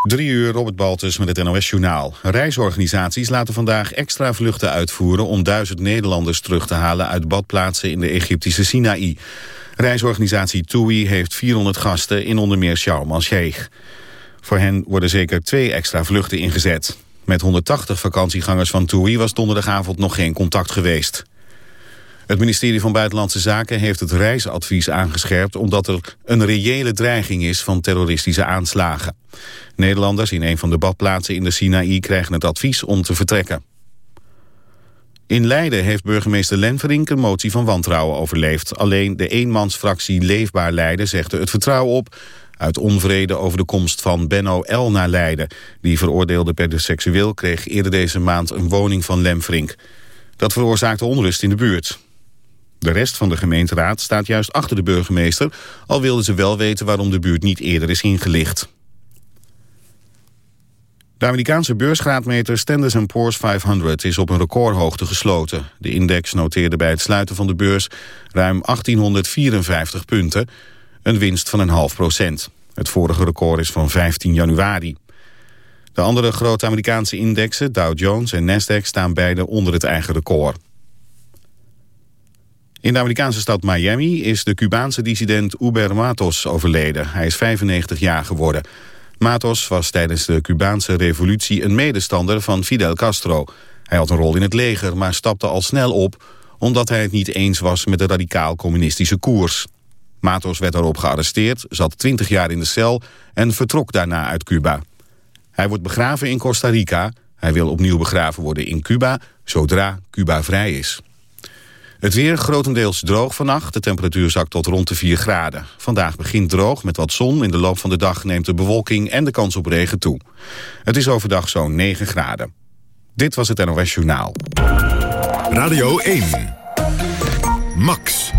Drie uur, Robert Baltus met het NOS-journaal. Reisorganisaties laten vandaag extra vluchten uitvoeren... om duizend Nederlanders terug te halen uit badplaatsen in de Egyptische Sinaï. Reisorganisatie TUI heeft 400 gasten in onder meer Sharm el-Sheikh. Voor hen worden zeker twee extra vluchten ingezet. Met 180 vakantiegangers van TUI was donderdagavond nog geen contact geweest. Het ministerie van Buitenlandse Zaken heeft het reisadvies aangescherpt... omdat er een reële dreiging is van terroristische aanslagen. Nederlanders in een van de badplaatsen in de Sinaï krijgen het advies om te vertrekken. In Leiden heeft burgemeester Lenverink een motie van wantrouwen overleefd. Alleen de eenmansfractie Leefbaar Leiden zegde het vertrouwen op... uit onvrede over de komst van Benno L. naar Leiden. Die veroordeelde pedoseksueel kreeg eerder deze maand een woning van Lenverink. Dat veroorzaakte onrust in de buurt. De rest van de gemeenteraad staat juist achter de burgemeester... al wilden ze wel weten waarom de buurt niet eerder is ingelicht. De Amerikaanse beursgraadmeter Standard Poor's 500 is op een recordhoogte gesloten. De index noteerde bij het sluiten van de beurs ruim 1854 punten, een winst van een half procent. Het vorige record is van 15 januari. De andere grote Amerikaanse indexen, Dow Jones en Nasdaq, staan beide onder het eigen record. In de Amerikaanse stad Miami is de Cubaanse dissident Uber Matos overleden. Hij is 95 jaar geworden. Matos was tijdens de Cubaanse revolutie een medestander van Fidel Castro. Hij had een rol in het leger, maar stapte al snel op... omdat hij het niet eens was met de radicaal-communistische koers. Matos werd daarop gearresteerd, zat 20 jaar in de cel... en vertrok daarna uit Cuba. Hij wordt begraven in Costa Rica. Hij wil opnieuw begraven worden in Cuba, zodra Cuba vrij is. Het weer grotendeels droog vannacht. De temperatuur zakt tot rond de 4 graden. Vandaag begint droog met wat zon. In de loop van de dag neemt de bewolking en de kans op regen toe. Het is overdag zo'n 9 graden. Dit was het NOS Journaal. Radio 1. Max.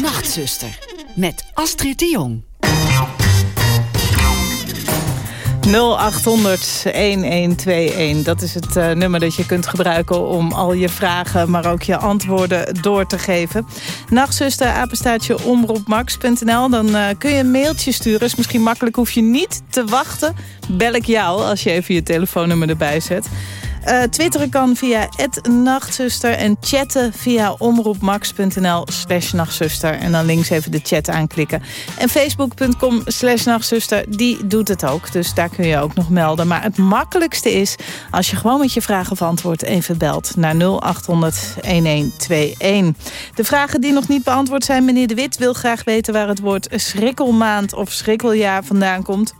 Nachtzuster met Astrid de Jong. 0800-1121. Dat is het uh, nummer dat je kunt gebruiken om al je vragen... maar ook je antwoorden door te geven. Nachtzuster, apenstaatje omroepmax.nl. Dan uh, kun je een mailtje sturen. Is misschien makkelijk, hoef je niet te wachten. Bel ik jou als je even je telefoonnummer erbij zet. Uh, twitteren kan via nachtzuster en chatten via omroepmax.nl slash nachtzuster. En dan links even de chat aanklikken. En facebook.com slash nachtzuster, die doet het ook. Dus daar kun je ook nog melden. Maar het makkelijkste is als je gewoon met je vragen of antwoord even belt naar 0800 1121. De vragen die nog niet beantwoord zijn, meneer De Wit wil graag weten waar het woord schrikkelmaand of schrikkeljaar vandaan komt.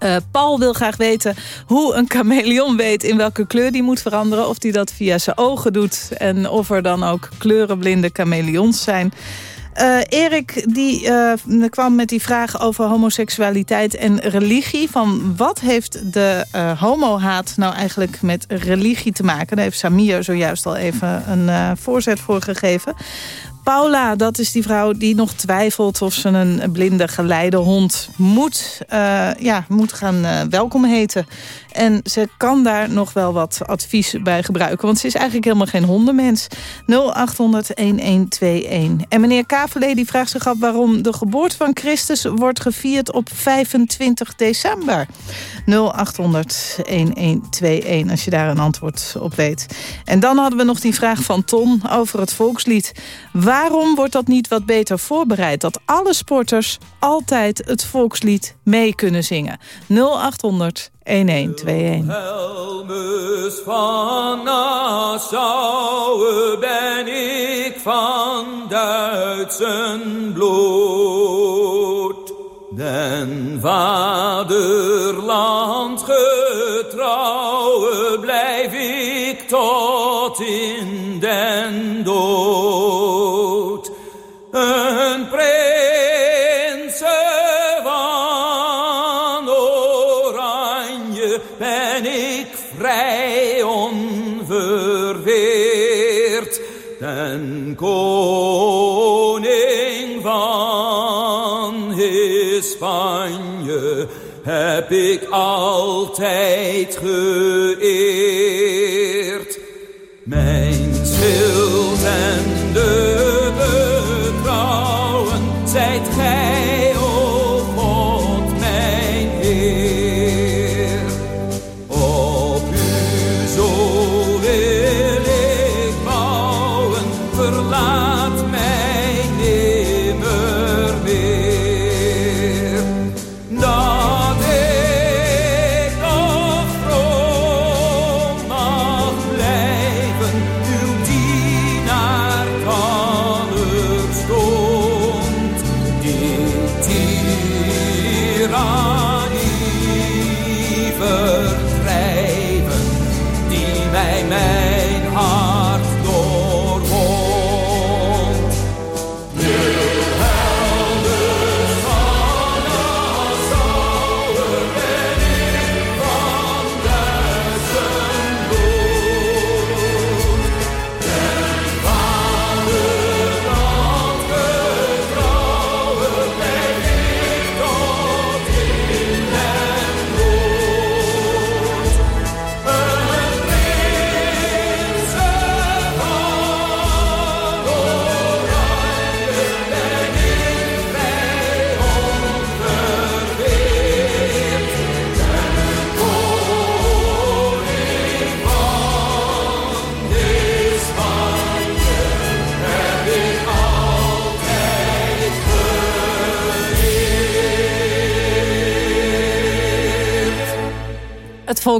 Uh, Paul wil graag weten hoe een chameleon weet in welke kleur die moet veranderen. Of die dat via zijn ogen doet. En of er dan ook kleurenblinde chameleons zijn. Uh, Erik die, uh, kwam met die vraag over homoseksualiteit en religie. Van wat heeft de uh, homohaat nou eigenlijk met religie te maken? Daar heeft Samir zojuist al even een voorzet voor gegeven. Paula, dat is die vrouw die nog twijfelt of ze een blinde geleidehond moet, uh, ja, moet gaan uh, welkom heten. En ze kan daar nog wel wat advies bij gebruiken. Want ze is eigenlijk helemaal geen hondenmens. 0800-1121. En meneer Kavelee die vraagt zich af waarom de geboorte van Christus wordt gevierd op 25 december. 0800-1121 als je daar een antwoord op weet. En dan hadden we nog die vraag van Ton over het volkslied. Waarom wordt dat niet wat beter voorbereid? Dat alle sporters altijd het volkslied mee kunnen zingen. 0800 1121. Helmus van Nassau ben ik van Duitsen bloed. Den vaderland getrouwe blijf ik tot in den dood. koning van Hispanje, heb ik altijd geëerd. Mijn schild en de betrouwen zijt gij.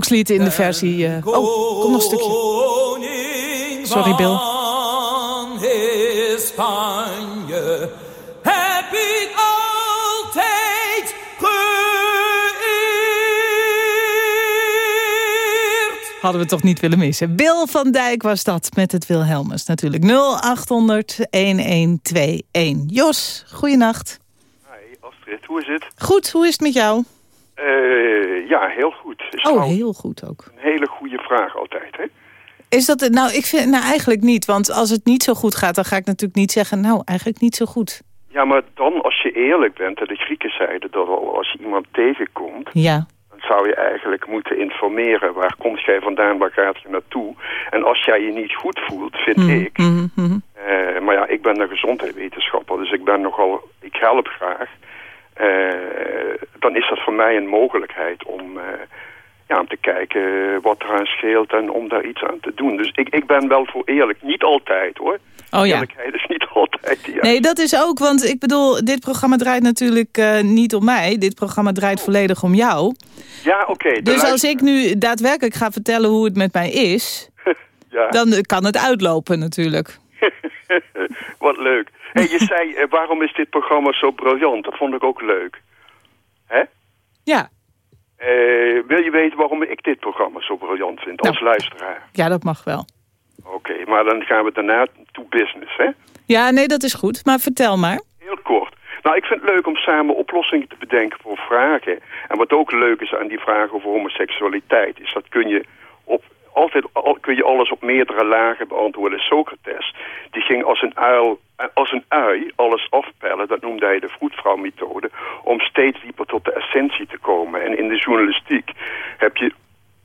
Volkslied in de versie... Uh, oh, kom nog een stukje. Sorry, Bill. Spanje heb ik altijd geëerd. Hadden we toch niet willen missen. Bill van Dijk was dat met het Wilhelmus natuurlijk. 0800-1121. Jos, goeienacht. Hi Astrid, hoe is het? Goed, hoe is het met jou? Uh, ja, heel goed. Oh, heel goed ook. Een hele goede vraag altijd, hè? Is dat, nou, ik vind nou eigenlijk niet. Want als het niet zo goed gaat, dan ga ik natuurlijk niet zeggen... nou, eigenlijk niet zo goed. Ja, maar dan als je eerlijk bent, en de Grieken zeiden dat als je iemand tegenkomt... Ja. dan zou je eigenlijk moeten informeren. Waar komt jij vandaan, waar gaat je naartoe? En als jij je niet goed voelt, vind Mhm, ik... Uh, maar ja, ik ben een gezondheidswetenschapper, dus ik ben nogal... ik help graag. Uh, dan is dat voor mij een mogelijkheid om... Uh, ja, om te kijken wat eraan scheelt en om daar iets aan te doen. Dus ik, ik ben wel voor eerlijk. Niet altijd hoor. Oh, ja. Eerlijkheid is niet altijd. Ja. Nee, dat is ook, want ik bedoel, dit programma draait natuurlijk uh, niet om mij. Dit programma draait volledig om jou. Ja, oké. Okay, dus als ik nu daadwerkelijk ga vertellen hoe het met mij is... ja. dan kan het uitlopen natuurlijk. wat leuk. Hey, je zei, uh, waarom is dit programma zo briljant? Dat vond ik ook leuk. Hè? Ja. Uh, wil je weten waarom ik dit programma zo briljant vind als nou, luisteraar? Ja, dat mag wel. Oké, okay, maar dan gaan we daarna to business, hè? Ja, nee, dat is goed. Maar vertel maar. Heel kort. Nou, ik vind het leuk om samen oplossingen te bedenken voor vragen. En wat ook leuk is aan die vragen over homoseksualiteit... is dat kun je altijd al, kun je alles op meerdere lagen beantwoorden. Socrates, die ging als een uil, als een ui alles afpellen. Dat noemde hij de vroedvrouwmethode. Om steeds dieper tot de essentie te komen. En in de journalistiek heb je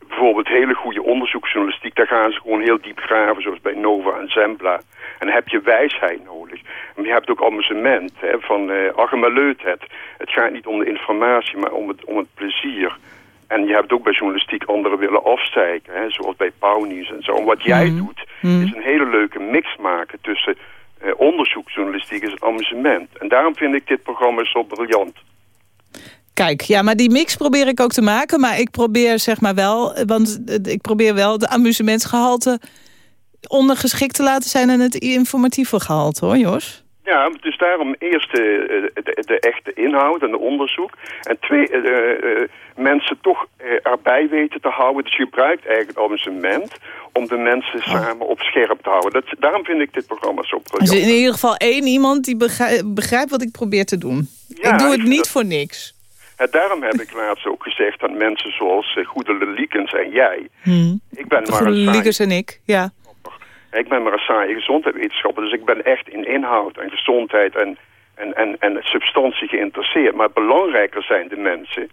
bijvoorbeeld hele goede onderzoeksjournalistiek. Daar gaan ze gewoon heel diep graven, zoals bij Nova en Zembla. En heb je wijsheid nodig. En je hebt ook amusement, hè, van uh, het. Het gaat niet om de informatie, maar om het, om het plezier. En je hebt ook bij journalistiek anderen willen afstijken, hè, zoals bij Pauwnieuws en zo. En wat jij Mhm. doet, is een hele leuke mix maken tussen uh, onderzoeksjournalistiek en amusement. En daarom vind ik dit programma zo briljant. Kijk, ja, maar die mix probeer ik ook te maken. Maar ik probeer zeg maar wel, want ik probeer wel de amusementsgehalte ondergeschikt te laten zijn aan het informatieve gehalte, hoor, Jos. Ja, dus daarom eerst de, de, de, echte inhoud en de onderzoek. En twee, uh, mensen toch erbij weten te houden. Dus je gebruikt eigenlijk het amusement om de mensen oh. samen op scherp te houden. Dat, daarom vind ik dit programma zo briljant. Dus in ieder geval één iemand die begrijpt, wat ik probeer te doen. Ja, ik doe het niet dat... voor niks. En daarom heb ik laatst ook gezegd aan mensen zoals uh, Goede Liekens en jij. Hmm. Ik ben maar Liekens en ik, ja. Ik ben maar een saaie gezondheidswetenschapper, dus ik ben echt in inhoud en gezondheid en, en, en, en substantie geïnteresseerd. Maar belangrijker zijn de mensen,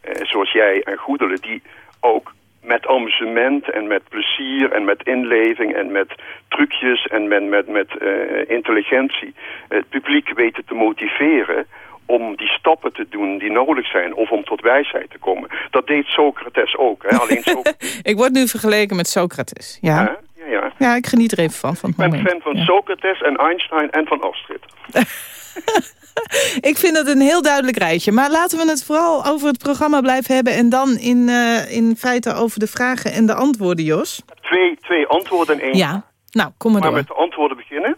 eh, zoals jij en Goedele, die ook met amusement en met plezier en met inleving en met trucjes en met, met, met uh, intelligentie het publiek weten te motiveren om die stappen te doen die nodig zijn of om tot wijsheid te komen. Dat deed Socrates ook. Hè? Alleen Socrates... ik word nu vergeleken met Socrates, ja. ja? Ja. ja, ik geniet er even van. van ik ben moment. fan van ja. Socrates en Einstein en van Astrid. ik vind het een heel duidelijk rijtje. Maar laten we het vooral over het programma blijven hebben... en dan in, uh, in feite over de vragen en de antwoorden, Jos. Twee, twee antwoorden en één Ja, nou, kom maar, maar door. met de antwoorden beginnen?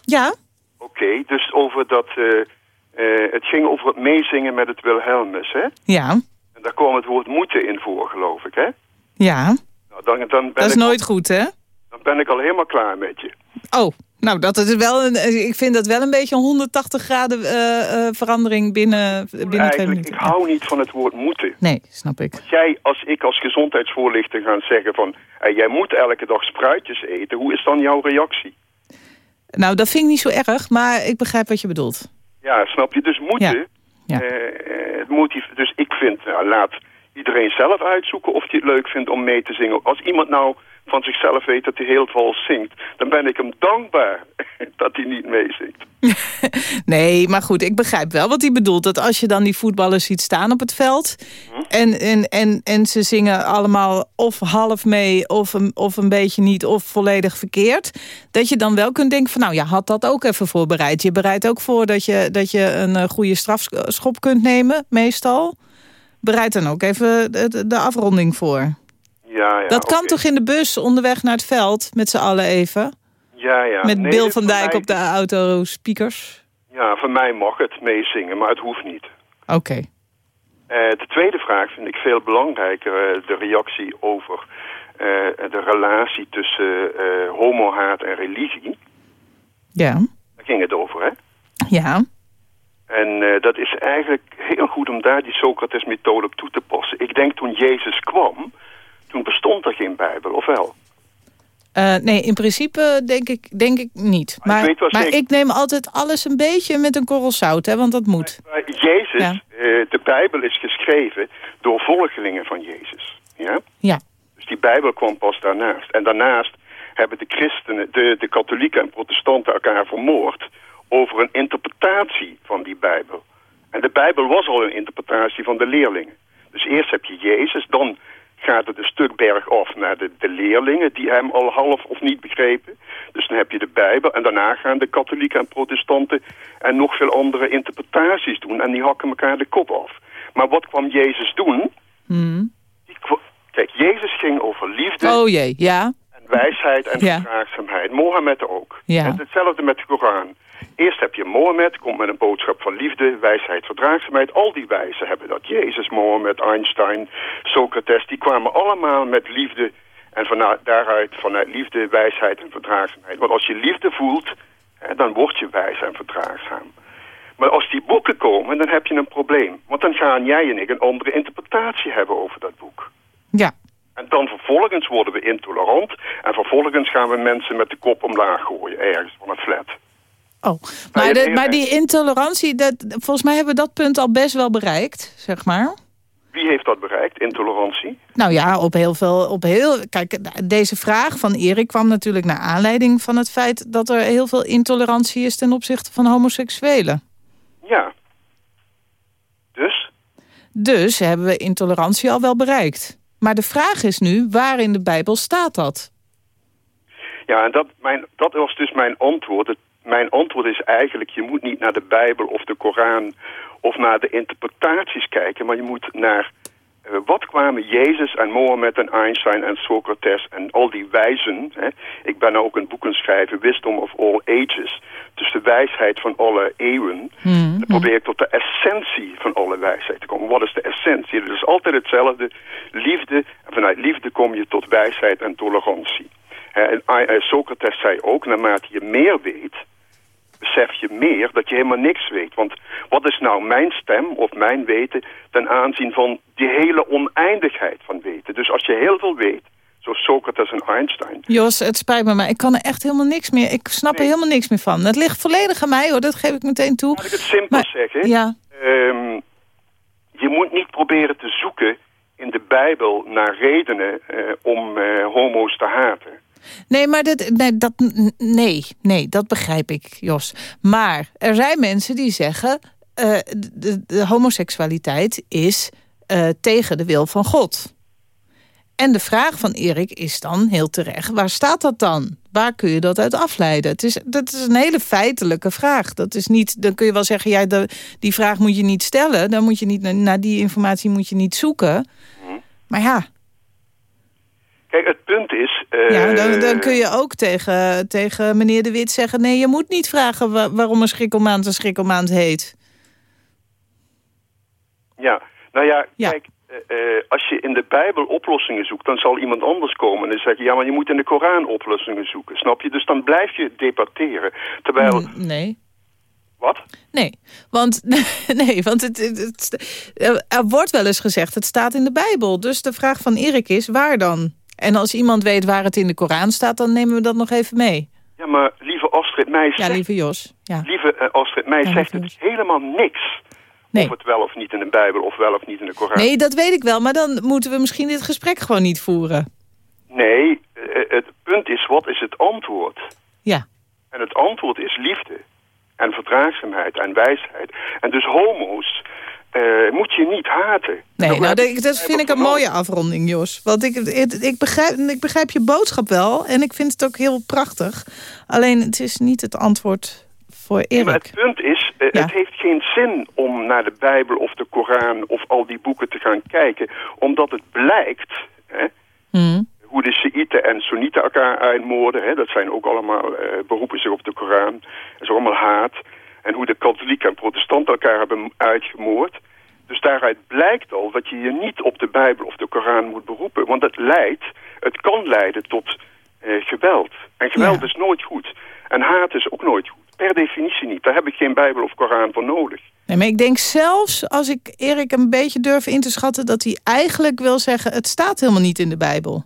Ja. Oké, okay, dus over dat... Uh, uh, het ging over het meezingen met het Wilhelmus, hè? Ja. En daar kwam het woord moeten in voor, geloof ik, hè? Ja. Nou, dan, dan ben dat is ik nooit al, goed, hè? Dan ben ik al helemaal klaar met je. Oh, nou, dat is wel een, ik vind dat wel een beetje een 180 graden uh, uh, verandering binnen, binnen twee minuten. Ik hou niet van het woord moeten. Nee, snap ik. Als, jij, als ik als gezondheidsvoorlichter ga zeggen van... Jij moet elke dag spruitjes eten, hoe is dan jouw reactie? Nou, dat vind ik niet zo erg, maar ik begrijp wat je bedoelt. Ja, snap je? Dus moeten... Ja. Ja. Uh, het motief, dus ik vind, nou, laat iedereen zelf uitzoeken of hij het leuk vindt om mee te zingen. Als iemand nou van zichzelf weet dat hij heel vals zingt, dan ben ik hem dankbaar dat hij niet meezingt. nee, maar goed, ik begrijp wel wat hij bedoelt. Dat als je dan die voetballers ziet staan op het veld... Hm? En, en, en, en ze zingen allemaal of half mee, of een, of een beetje niet, of volledig verkeerd... dat je dan wel kunt denken van, nou ja, had dat ook even voorbereid. Je bereidt ook voor dat je, dat je een goede strafschop kunt nemen, meestal... bereid dan ook even de, de afronding voor. Ja, ja, dat kan toch in de bus onderweg naar het veld, met z'n allen even? Ja, ja. met Nee, Bill van Dijk mij- op de autospeakers? Ja, voor mij mag het meezingen, maar het hoeft niet. Oké. Eh, de tweede vraag vind ik veel belangrijker. eh, de reactie over eh, de relatie tussen homohaat en religie. Ja. Daar ging het over, hè? Ja. En eh, dat is eigenlijk heel goed om daar die Socrates-methode op toe te passen. Ik denk toen Jezus kwam, toen bestond er geen Bijbel, of wel? Eh, nee, in principe denk ik, denk ik niet. Maar ik Maar, weet wel maar zeker- ik neem altijd alles een beetje met een korrel zout, hè, want dat moet. Maar Jezus, Ja. eh, de Bijbel is geschreven door volgelingen van Jezus. Ja? Ja. Dus die Bijbel kwam pas daarnaast. En daarnaast hebben de christenen, de, de katholieken en protestanten elkaar vermoord over een interpretatie van die Bijbel. En de Bijbel was al een interpretatie van de leerlingen. Dus eerst heb je Jezus, dan gaat het een stuk bergaf naar de, de leerlingen die hem al half of niet begrepen. Dus dan heb je de Bijbel en daarna gaan de katholieken en protestanten en nog veel andere interpretaties doen. En die hakken elkaar de kop af. Maar wat kwam Jezus doen? Hmm. Kijk, Jezus ging over liefde Oh jee, ja. en wijsheid en Ja. verdraagzaamheid. Mohammed ook. Ja. En hetzelfde met de Koran. Eerst heb je Mohammed, komt met een boodschap van liefde, wijsheid, verdraagzaamheid. Al die wijzen hebben dat. Jezus, Mohammed, Einstein, Socrates, die kwamen allemaal met liefde. En vanuit, daaruit vanuit liefde, wijsheid en verdraagzaamheid. Want als je liefde voelt, hè, dan word je wijs en verdraagzaam. Maar als die boeken komen, dan heb je een probleem. Want dan gaan jij en ik een andere interpretatie hebben over dat boek. Ja. En dan vervolgens worden we intolerant. En vervolgens gaan we mensen met de kop omlaag gooien. Ergens van het flat. Oh, maar, de, maar die intolerantie, dat, volgens mij hebben we dat punt al best wel bereikt, zeg maar. Wie heeft dat bereikt? Intolerantie? Nou ja, op heel veel. Op heel, kijk, deze vraag van Erik kwam natuurlijk naar aanleiding van het feit dat er heel veel intolerantie is ten opzichte van homoseksuelen. Ja. Dus? Dus hebben we intolerantie al wel bereikt. Maar de vraag is nu, waar in de Bijbel staat dat? Ja, en dat, mijn, dat was dus mijn antwoord. Het, mijn antwoord is eigenlijk, je moet niet naar de Bijbel of de Koran of naar de interpretaties kijken, maar je moet naar eh, wat kwamen Jezus en Mohammed en Einstein en Socrates en al die wijzen. Hè? Ik ben ook een boek aan het schrijven, Wisdom of All Ages. Dus de wijsheid van alle eeuwen. Dan probeer ik tot de essentie van alle wijsheid te komen. Wat is de essentie? Het is altijd hetzelfde. Liefde. En vanuit liefde kom je tot wijsheid en tolerantie. En eh, Socrates zei ook, naarmate je meer weet, besef je meer dat je helemaal niks weet. Want wat is nou mijn stem of mijn weten ten aanzien van die hele oneindigheid van weten? Dus als je heel veel weet, zoals Socrates en Einstein, Jos, het spijt me, maar ik kan er echt helemaal niks meer. Ik snap er helemaal niks meer van. Het ligt volledig aan mij hoor, dat geef ik meteen toe. laat ik het simpel Maar- zeggen. Ja, Ehm, je moet niet proberen te zoeken in de Bijbel naar redenen eh, om eh, homo's te haten. Nee, maar dat, nee, dat, nee, nee, dat begrijp ik, Jos. Maar er zijn mensen die zeggen... eh, de, de homoseksualiteit is eh, tegen de wil van God. En de vraag van Erik is dan heel terecht... waar staat dat dan? Waar kun je dat uit afleiden? Het is, dat is een hele feitelijke vraag. Dat is niet, dan kun je wel zeggen, ja, de, die vraag moet je niet stellen. Dan moet je niet, naar die informatie moet je niet zoeken. Maar ja, Kijk, het punt is... eh, Ja, dan, dan kun je ook tegen, tegen meneer De Wit zeggen... nee, je moet niet vragen wa- waarom een schrikkelmaand een schrikkelmaand heet. Ja, nou ja, Ja. kijk, eh, eh, als je in de Bijbel oplossingen zoekt, dan zal iemand anders komen en zeggen, ja, maar je moet in de Koran oplossingen zoeken, snap je? Dus dan blijf je debatteren. Terwijl, N- Nee. wat? Nee, want, nee, want het, het, het- er wordt wel eens gezegd... het staat in de Bijbel. Dus de vraag van Erik is, waar dan? En als iemand weet waar het in de Koran staat... dan nemen we dat nog even mee. Ja, maar lieve Astrid Meij Ja, lieve Jos. Ja. lieve, eh, Astrid Meij Ja, zegt het helemaal niks. Nee. Of het wel of niet in de Bijbel of wel of niet in de Koran. nee, dat weet ik wel. Maar dan moeten we misschien dit gesprek gewoon niet voeren. Nee, eh, het punt is, wat is het antwoord? Ja. En het antwoord is liefde. En verdraagzaamheid en wijsheid. En dus homo's eh, moet je niet haten. Nee, Dat nou, heb dat, dat vind ik een mooie afronding, Jos. Want ik, ik, ik, begrijp, ik begrijp je boodschap wel. En ik vind het ook heel prachtig. Alleen het is niet het antwoord voor Maar Erik. het punt is, eh, Ja. het heeft geen zin om naar de Bijbel of de Koran of al die boeken te gaan kijken. Omdat het blijkt hè, Hm. hoe de Shiiten en Soenieten elkaar uitmoorden. Hè, dat zijn ook allemaal, eh, beroepen zich op de Koran. Dat is allemaal haat. En hoe de katholieken en protestanten elkaar hebben uitgemoord. Dus daaruit blijkt al dat je je niet op de Bijbel of de Koran moet beroepen. Want het leidt, het kan leiden tot eh, geweld. En geweld Ja. is nooit goed. En haat is ook nooit goed. Per definitie niet. Daar heb ik geen Bijbel of Koran voor nodig. Nee, maar ik denk zelfs als ik Erik een beetje durf in te schatten... dat hij eigenlijk wil zeggen, het staat helemaal niet in de Bijbel.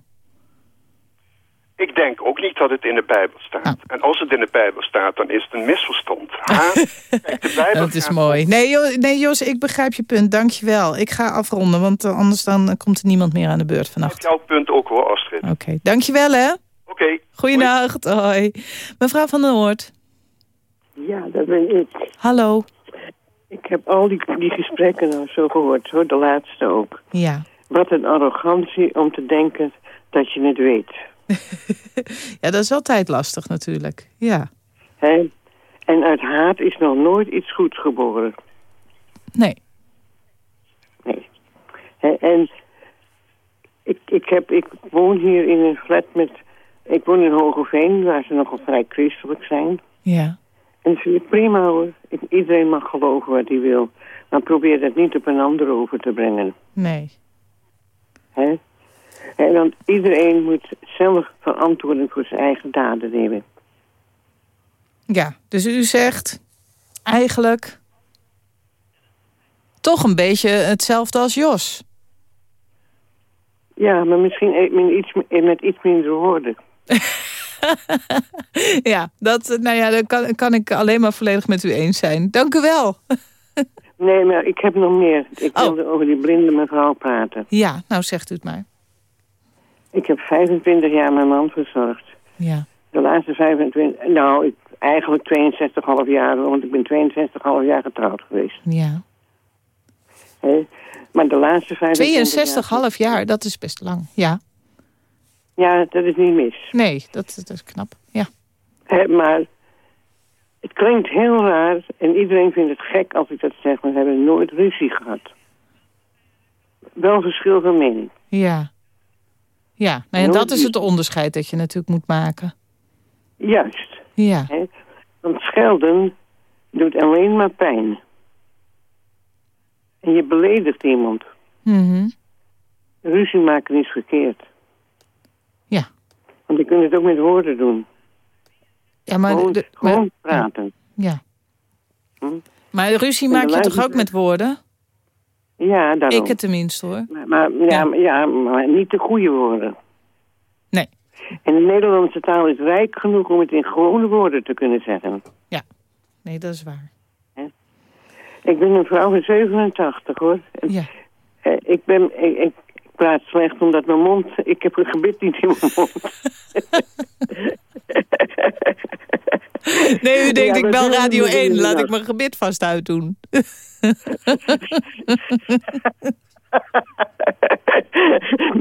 Ik denk ook niet dat het in de Bijbel staat. Ah. En als het in de Bijbel staat, dan is het een misverstand. Kijk, de Bijbel Dat is gaat mooi. Nee, Jo- nee, Jos, ik begrijp je punt. Dank je wel. Ik ga afronden, want eh, anders dan eh, komt er niemand meer aan de beurt vannacht. jouw punt ook hoor, Astrid. Oké, dank je wel, hè. Oké. Goeienacht, hoi. Mevrouw van der Hoort, Ja, dat ben ik. hallo. Ik heb al die, die gesprekken nou zo gehoord, hoor, de laatste ook. Ja. Wat een arrogantie om te denken dat je het weet. ja, dat is altijd lastig natuurlijk. Ja. En uit haat is nog nooit iets goeds geboren. Nee. Nee. En ik, ik, heb, ik woon hier in een flat met... Ik woon in Hogeveen, waar ze nogal vrij christelijk zijn. Ja. En vind ik prima hoor. Iedereen mag geloven wat hij wil. Maar probeer dat niet op een ander over te brengen. Nee. Hè? En want iedereen moet zelf verantwoording voor zijn eigen daden nemen. Ja, dus u zegt eigenlijk toch een beetje hetzelfde als Jos. Ja, maar misschien met iets, met iets minder woorden. ja, dat, nou ja, dan kan, kan ik alleen maar volledig met u eens zijn. Dank u wel. Nee, maar ik heb nog meer. Ik Oh. wilde over die blinde mevrouw praten. Ja, nou zegt u het maar. Ik heb 25 jaar mijn man verzorgd. Ja. De laatste 25... Nou, ik, eigenlijk 62,5 jaar, want ik ben 62,5 jaar getrouwd geweest. Ja. Maar de laatste 25 62,5 jaar, dat is best lang. Ja. Ja, dat is niet mis. Nee, dat, dat is knap. Ja. Maar het klinkt heel raar en iedereen vindt het gek als ik dat zeg, maar we hebben nooit ruzie gehad. Wel verschil van mening. Ja. Ja, nou ja, Nooit dat is het onderscheid dat je natuurlijk moet maken. Juist. Ja. Hè? Want schelden doet alleen maar pijn. En je beledigt iemand. Mhm. Ruzie maken is verkeerd. Ja. Want je kunt het ook met woorden doen. Ja, maar, gewoon de- maar- gewoon praten. ja. Hm? Maar ruzie En maak je toch ook met woorden? Ja, daarom. Ik het tenminste hoor. Maar, maar, ja, Ja. maar- ja, maar niet de goede woorden. Nee. En de Nederlandse taal is rijk genoeg om het in gewone woorden te kunnen zeggen. Nee, dat is waar. Ik ben een vrouw van 87 hoor. Ja. eh, ik, ben, ik, ik praat slecht omdat mijn mond... Ik heb een gebit niet in mijn mond. Nee, u denkt, Ja, ik bel Radio we 1, laat ik mijn gebit vast uitdoen.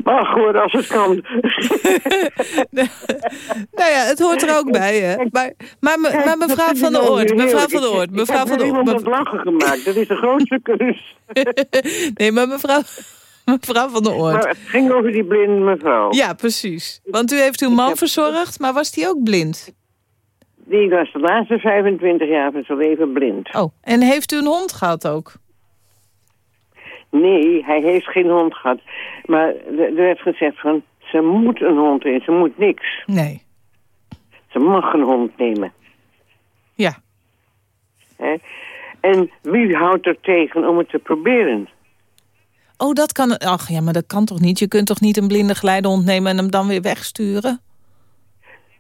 Mag hoor, als het kan. nou ja, het hoort er ook bij, hè. Maar, maar, maar mevrouw van der ik Oort, mevrouw van der Ik- Oort, ik mevrouw heb van der iemand Oort. het lachen gemaakt. Dat is de grootste kunst. Nee, maar mevrouw, mevrouw van der Oort. Maar het ging over die blinde mevrouw. Ja, precies. Want u heeft uw man heb- verzorgd, maar was die ook blind? Die was de laatste 25 jaar van zijn leven blind. Oh, en heeft u een hond gehad ook? Nee, hij heeft geen hond gehad. Maar er er werd gezegd van, ze moet een hond in, ze moet niks. Nee. Ze mag een hond nemen. Ja. En wie houdt er tegen om het te proberen? Oh, dat kan... Ach ja, maar dat kan toch niet? Je kunt toch niet een blinde geleidehond nemen en hem dan weer wegsturen?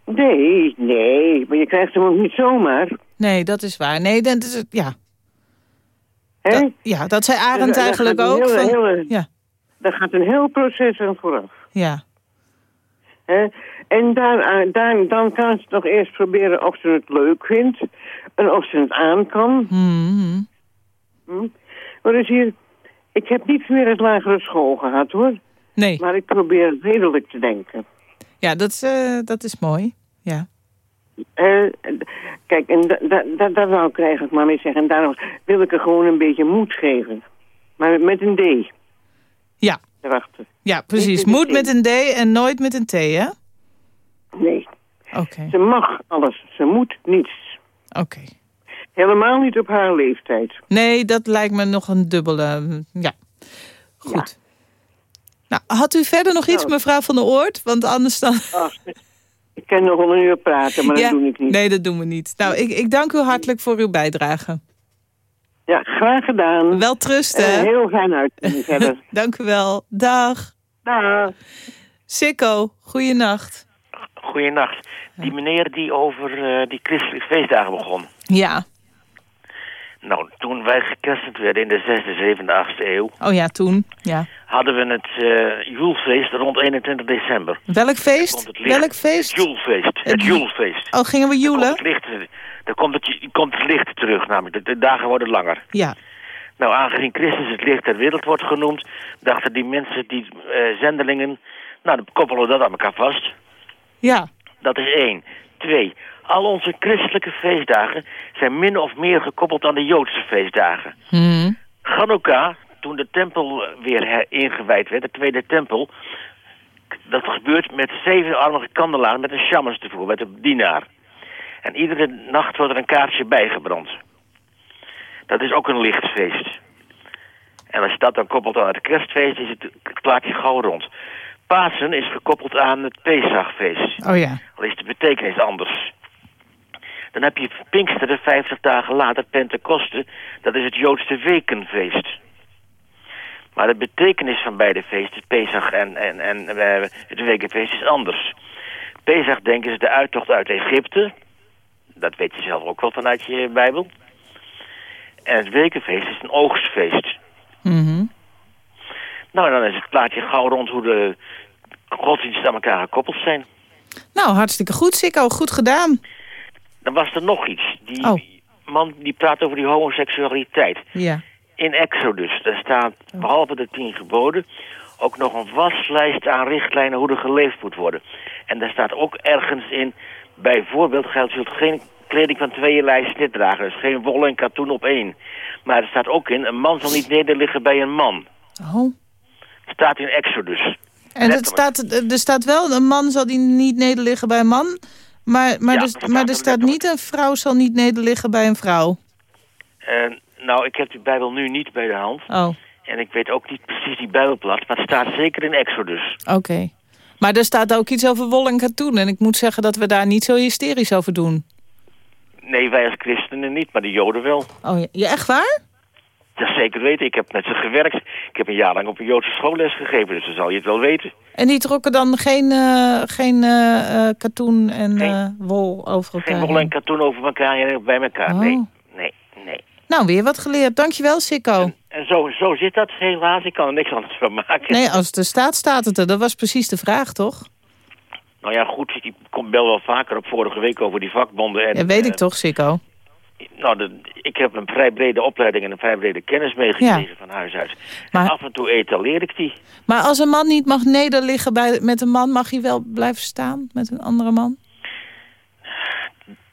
Nee, nee, maar je krijgt hem ook niet zomaar. Nee, dat is waar. Nee, dat is... het- Ja, Hè? dat, ja, dat zei Arend eigenlijk ook. hele- van- hele- Ja, Daar gaat een heel proces aan vooraf. ja. Hè? En daar, daar, dan kan ze toch eerst proberen of ze het leuk vindt. En of ze het aan kan. Mhm. Hm? Maar dus hier, ik heb niet meer het lagere school gehad hoor. Nee, Maar ik probeer redelijk te denken. Ja, dat, is, eh, dat is mooi. Ja. Eh, kijk, en da, da, da, dat wou ik eigenlijk maar mee zeggen. En daarom wil ik er gewoon een beetje moed geven. Maar met een D Ja, erachter. ja precies. Niet met een met D en nooit met een T, hè? Nee, Oké, ze mag alles. Ze moet niets. oké. Helemaal niet op haar leeftijd. Nee, dat lijkt me nog een dubbele... Ja, goed. Nou, had u verder nog iets, Nou. mevrouw van der Oort? Want anders dan... Ach, ik kan nog wel een uur praten, maar Ja, dat doe ik niet. Nee, dat doen we niet. Nou, ik, ik dank u hartelijk voor uw bijdrage. Ja, graag gedaan. Wel trusten, heel fijn verder. Dank u wel. Dag. Dag. Sikko, goeienacht. Goeienacht. Die meneer die over eh, die christelijke feestdagen begon. Ja. Nou, toen wij gekerstend werden in de 6e, 7e, 8e eeuw... Oh ja, toen. Ja. hadden we het eh Joelfeest rond 21 december. Welk feest? het licht- Welk feest? Het Joelfeest. Het Het Joel- Joelfeest. Oh, gingen we Komt joelen? het licht, dan komt het, komt het licht terug, namelijk. De, de dagen worden langer. Ja. Nou, aangezien Christus het licht der wereld wordt genoemd... dachten die mensen, die eh, zendelingen... nou, dan koppelen we dat aan elkaar vast. Ja. Dat is één. Twee, al onze christelijke feestdagen zijn min of meer gekoppeld aan de Joodse feestdagen. Chanukka, toen de tempel weer ingewijd werd, de tweede tempel... dat gebeurt met zevenarmige kandelaar met een shammers ervoor, met een dienaar. En iedere nacht wordt er een kaartje bijgebrand. Dat is ook een lichtfeest. En als je dat dan koppelt aan het kerstfeest, is het het plaatje gauw rond. Pasen is gekoppeld aan het Pesachfeest. Oh ja. Al is de betekenis anders. Dan heb je Pinksteren 50 dagen later, Pentecoste. Dat is het Joodse wekenfeest. Maar de betekenis van beide feesten, Pesach en, en, en eh, het wekenfeest, is anders. Pesach denken ze de uittocht uit Egypte. Dat weet je zelf ook wel vanuit je Bijbel. En het wekenfeest is een oogstfeest. Mhm. Nou, dan is het plaatje gauw rond hoe de godsdiensten aan elkaar gekoppeld zijn. Nou, hartstikke goed, Sikko. Goed gedaan. Dan was er nog iets. Die Oh. man die praat over die homoseksualiteit. Ja. In Exodus, daar staat behalve de tien geboden... ook nog een waslijst aan richtlijnen hoe er geleefd moet worden. En daar staat ook ergens in... bijvoorbeeld geldt zult geen kleding van tweeërlei snit dragen. Dus geen wol en katoen op één. Maar er staat ook in... een man zal niet nederliggen bij een man. Oh. Staat in Exodus. En het staat, er staat wel, een man zal die niet nederliggen bij een man. Maar, maar, Ja, dus, maar er staat niet, een vrouw zal niet nederliggen bij een vrouw. En, nou, ik heb die Bijbel nu niet bij de hand. Oh, En ik weet ook niet precies die Bijbelplaats, maar het staat zeker in Exodus. oké. Maar er staat ook iets over wol en ik moet zeggen dat we daar niet zo hysterisch over doen. Nee, wij als christenen niet, maar de joden wel. Oh ja, ja echt waar? Dat zeker weten. Ik heb met ze gewerkt. Ik heb een jaar lang op een Joodse schoolles gegeven, dus dan zal je het wel weten. En die trokken dan geen, eh, geen eh, eh, katoen en Geen- wol over elkaar Geen wol en katoen over elkaar en bij elkaar. Oh. Nee, nee, nee. Nou, weer wat geleerd. Dankjewel, Sikko. En zo, zo zit dat helaas. Ik kan er niks anders van maken. Nee, als het er staat, staat het er. Dat was precies de vraag, toch? Nou ja, goed. Ik kom bel wel vaker op vorige week over die vakbonden. En, Ja, weet ik toch, Sikko? Nou, de, ik heb een vrij brede opleiding en een vrij brede kennis meegekregen Ja. van huis uit. Maar- En af en toe etaleer ik die. Maar als een man niet mag nederliggen bij, met een man... mag hij wel blijven staan met een andere man?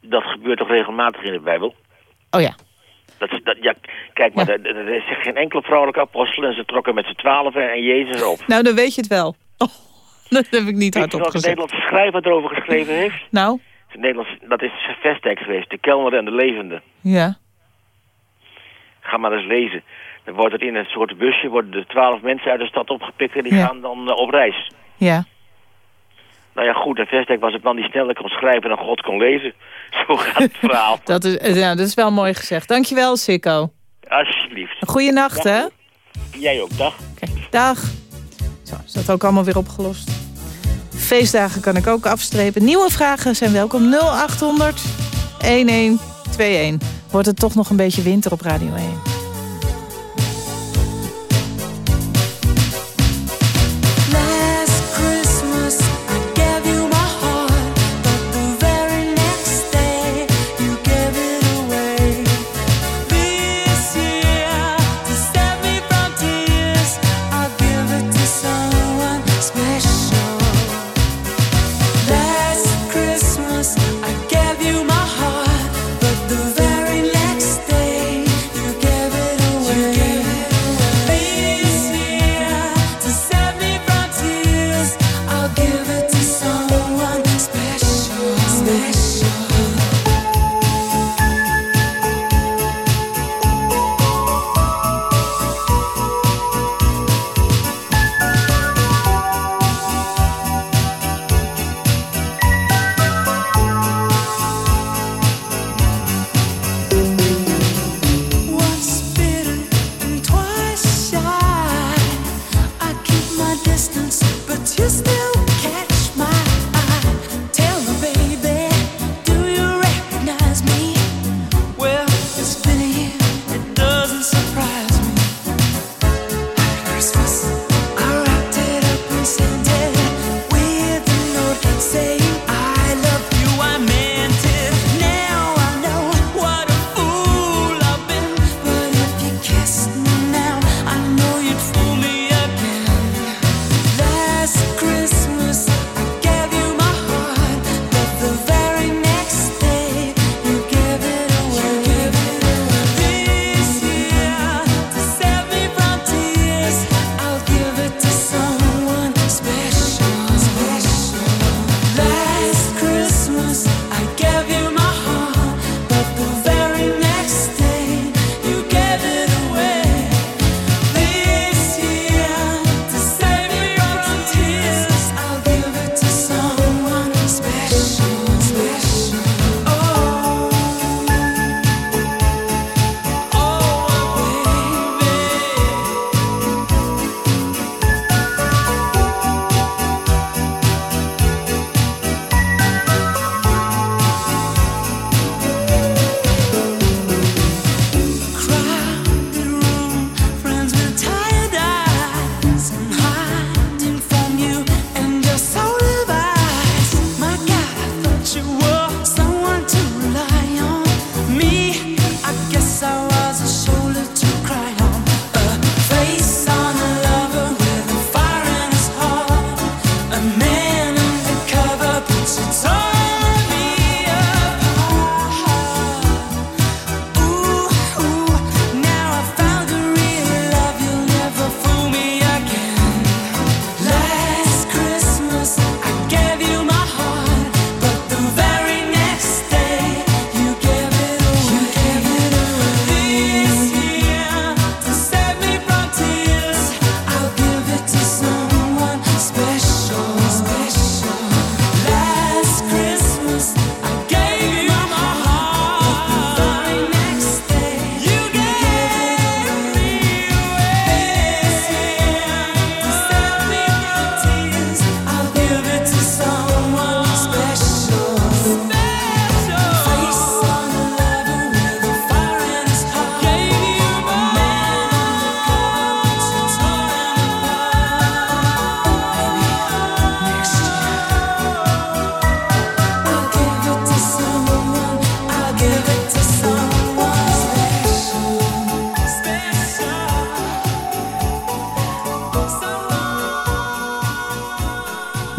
Dat gebeurt toch regelmatig in de Bijbel? Oh ja. Dat, dat, ja, kijk, maar Ja. er, is geen enkele vrouwelijke apostel en ze trokken met z'n twaalfen en Jezus op. Nou, dan weet je het wel. Oh, dat heb ik niet Weet je hardop welke gezegd. Nederlandse schrijver erover geschreven heeft? Nou, Nederlands, dat is Vestek geweest, de kelner en de levende. ja. Ga maar eens lezen. Dan wordt het in een soort busje, worden de twaalf mensen uit de stad opgepikt en die Ja. gaan dan eh, op reis. Ja. Nou ja, goed, en Vestek was het man die sneller kon schrijven dan God kon lezen. Zo gaat het verhaal. Dat is, eh, ja, dat is wel mooi gezegd. Dankjewel, Sikko. Alsjeblieft. Goeienacht, hè? Jij ook, dag. Dag. Zo, is dat ook allemaal weer opgelost. Feestdagen kan ik ook afstrepen. Nieuwe vragen zijn welkom. 0800 1121. Wordt het toch nog een beetje winter op Radio 1.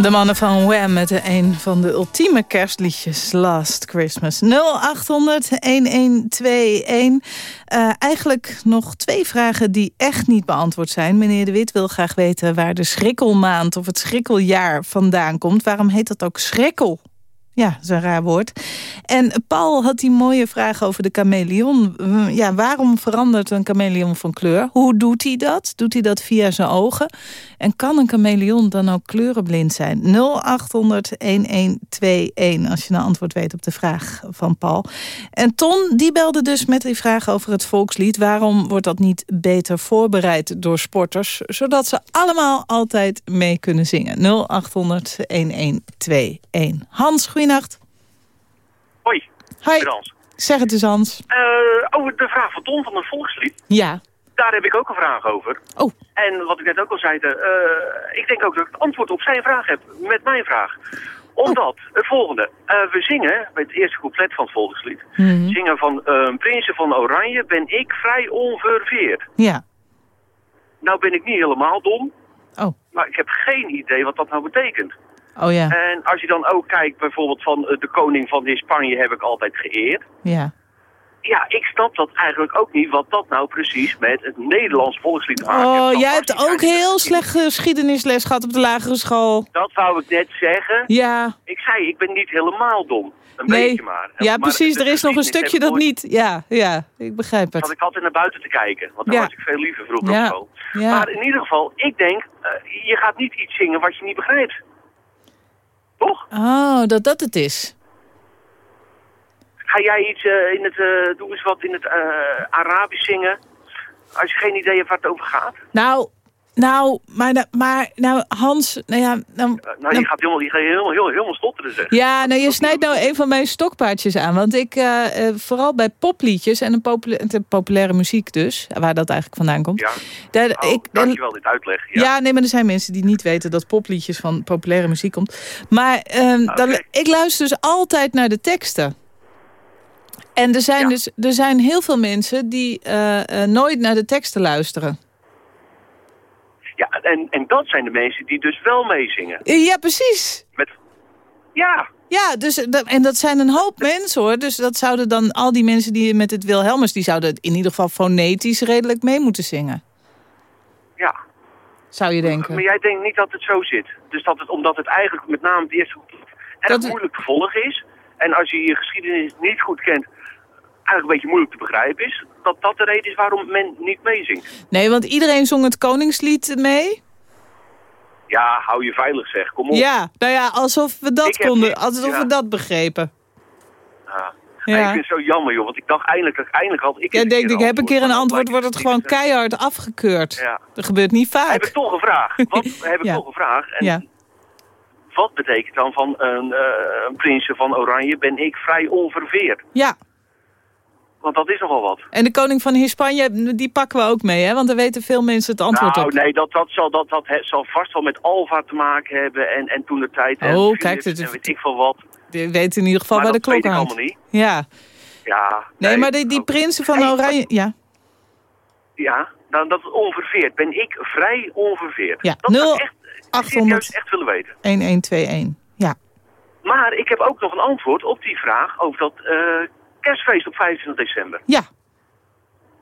De mannen van Wham met een van de ultieme kerstliedjes Last Christmas. 0800-1121. Eh, eigenlijk nog twee vragen die echt niet beantwoord zijn. Meneer De Wit wil graag weten waar de schrikkelmaand of het schrikkeljaar vandaan komt. Waarom heet dat ook schrikkel? Ja, een raar woord. En Paul had die mooie vraag over de chameleon. Ja, waarom verandert een chameleon van kleur? Hoe doet hij dat? Doet hij dat via zijn ogen? En kan een chameleon dan ook kleurenblind zijn? 0800-1121 als je een antwoord weet op de vraag van Paul. En Ton, die belde dus met die vraag over het volkslied. Waarom wordt dat niet beter voorbereid door sporters... zodat ze allemaal altijd mee kunnen zingen? 0800-1121. Hans, goeienacht. Hoi, Hoi. Zeg het eens, Hans. Eh, over de vraag van Tom van het volkslied. Ja. Daar heb ik ook een vraag over. Oh. En wat ik net ook al zei, eh, ik denk ook dat ik het antwoord op zijn vraag heb met mijn vraag. Omdat, het volgende. eh, we zingen, bij het eerste couplet van het volkslied, Mhm. zingen van Prinsen van Oranje ben ik vrij onverveerd. Ja. Nou ben ik niet helemaal dom, Oh. maar ik heb geen idee wat dat nou betekent. Oh ja. En als je dan ook kijkt bijvoorbeeld van eh, de koning van Spanje heb ik altijd geëerd. Ja. Ja, ik snap dat eigenlijk ook niet wat dat nou precies met het Nederlands volkslied te maken heeft. Oh, jij hebt ook heel slecht geschiedenisles gehad op de lagere school. Dat wou ik net zeggen. Ja. Ik zei, ik ben niet helemaal dom. Een Nee. beetje maar. Ja, Maar precies. Er is nog een stukje dat niet... Ja, ja. Ik begrijp Had het. ik altijd naar buiten te kijken. Want dan Ja. was ik veel liever vroeger Ja. op school. Ja. Maar in ieder geval, ik denk, eh, je gaat niet iets zingen wat je niet begrijpt. Toch? Oh, dat dat het is. Ga jij iets eh, in het, doe eens wat in het eh, Arabisch zingen? Als je geen idee hebt waar het over gaat. Nou, nou, maar, maar nou, Hans, nou ja... Nou, Eh, nou, je gaat helemaal, je gaat helemaal, helemaal, helemaal stotteren zeg. Ja, nou, je snijdt nou een van mijn stokpaardjes aan. Want ik, eh, eh, vooral bij popliedjes en een popula- de populaire muziek dus... waar dat eigenlijk vandaan komt. Ja. Daar, Oh, ik, dankjewel dit uitleg. Ja. Ja. nee, maar er zijn mensen die niet weten dat popliedjes van populaire muziek komt. Maar ehm, dan, ik luister dus altijd naar de teksten. En er zijn, dus, er zijn heel veel mensen die nooit naar de teksten luisteren. Ja, en, en dat zijn de mensen die dus wel meezingen. Eh, Ja, precies. Met, ja, Ja, dus, dat- en dat zijn een hoop mensen hoor. Dus dat zouden dan al die mensen die met het Wilhelmus... die zouden in ieder geval fonetisch redelijk mee moeten zingen. ja. Zou je denken. Maar jij denkt niet dat het zo zit. Dus dat het, omdat het eigenlijk met name het eerste erg moeilijk te volgen is. En als je je geschiedenis niet goed kent, eigenlijk een beetje moeilijk te begrijpen is. Dat dat de reden is waarom men niet meezingt. Nee, want iedereen zong het Koningslied mee. Ja, hou je veilig zeg, kom op. Ja, nou ja, alsof we dat Ik konden, alsof ja. we dat begrepen. Ja. Ja. Ja, Ik vind het zo jammer joh, want ik dacht eindelijk eindelijk had. Ik heb denkt, ik heb een keer een antwoord, wordt het gewoon keihard afgekeurd. Ja. Dat gebeurt niet vaak. Heb ik toch een vraag? Wat, heb ik Ja. toch een vraag? En Ja. wat betekent dan van een, eh een prinsje van Oranje ben ik vrij onverveerd? Ja, Want dat is nogal wat. en de koning van Hispanje, die pakken we ook mee, hè? Want daar weten veel mensen het antwoord nou, op. nee, dat, dat, zal, dat, dat zal vast wel met Alfa te maken hebben en, en toen de tijd. Oh, Philips kijk, is- weet ik veel wat. Weten in ieder geval Maar waar de weet klok hangt. allemaal niet. Ja. Ja, Nee, maar die, die prinsen van Oranje... Ja, ja dan, dat is onverveerd. Ben ik vrij onverveerd? Ja, dat zou nul ik echt, 800. serieus echt willen weten. 1121. Ja. Maar ik heb ook nog een antwoord op die vraag over dat eh, kerstfeest op 25 december. Ja.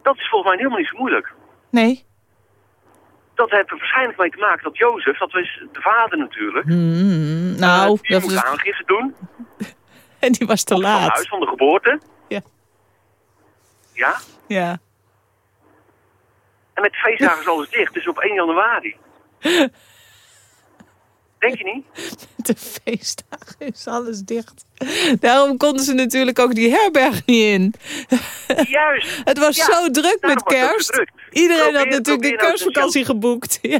Dat is volgens mij helemaal niet zo moeilijk. Nee. Dat heeft er waarschijnlijk mee te maken dat Jozef, dat was de vader natuurlijk, Hmm, nou, eh, die dat moest aangifte doen en die was te laat. huis, van de geboorte. Ja. Ja? Ja. En met feestdagen is alles dicht, dus op 1 januari. Denk je niet? De feestdagen is alles dicht. Daarom konden ze natuurlijk ook die herberg niet in. Juist. Het was Ja, zo druk met kerst. druk. Iedereen had natuurlijk de nou kerstvakantie geboekt. Ja.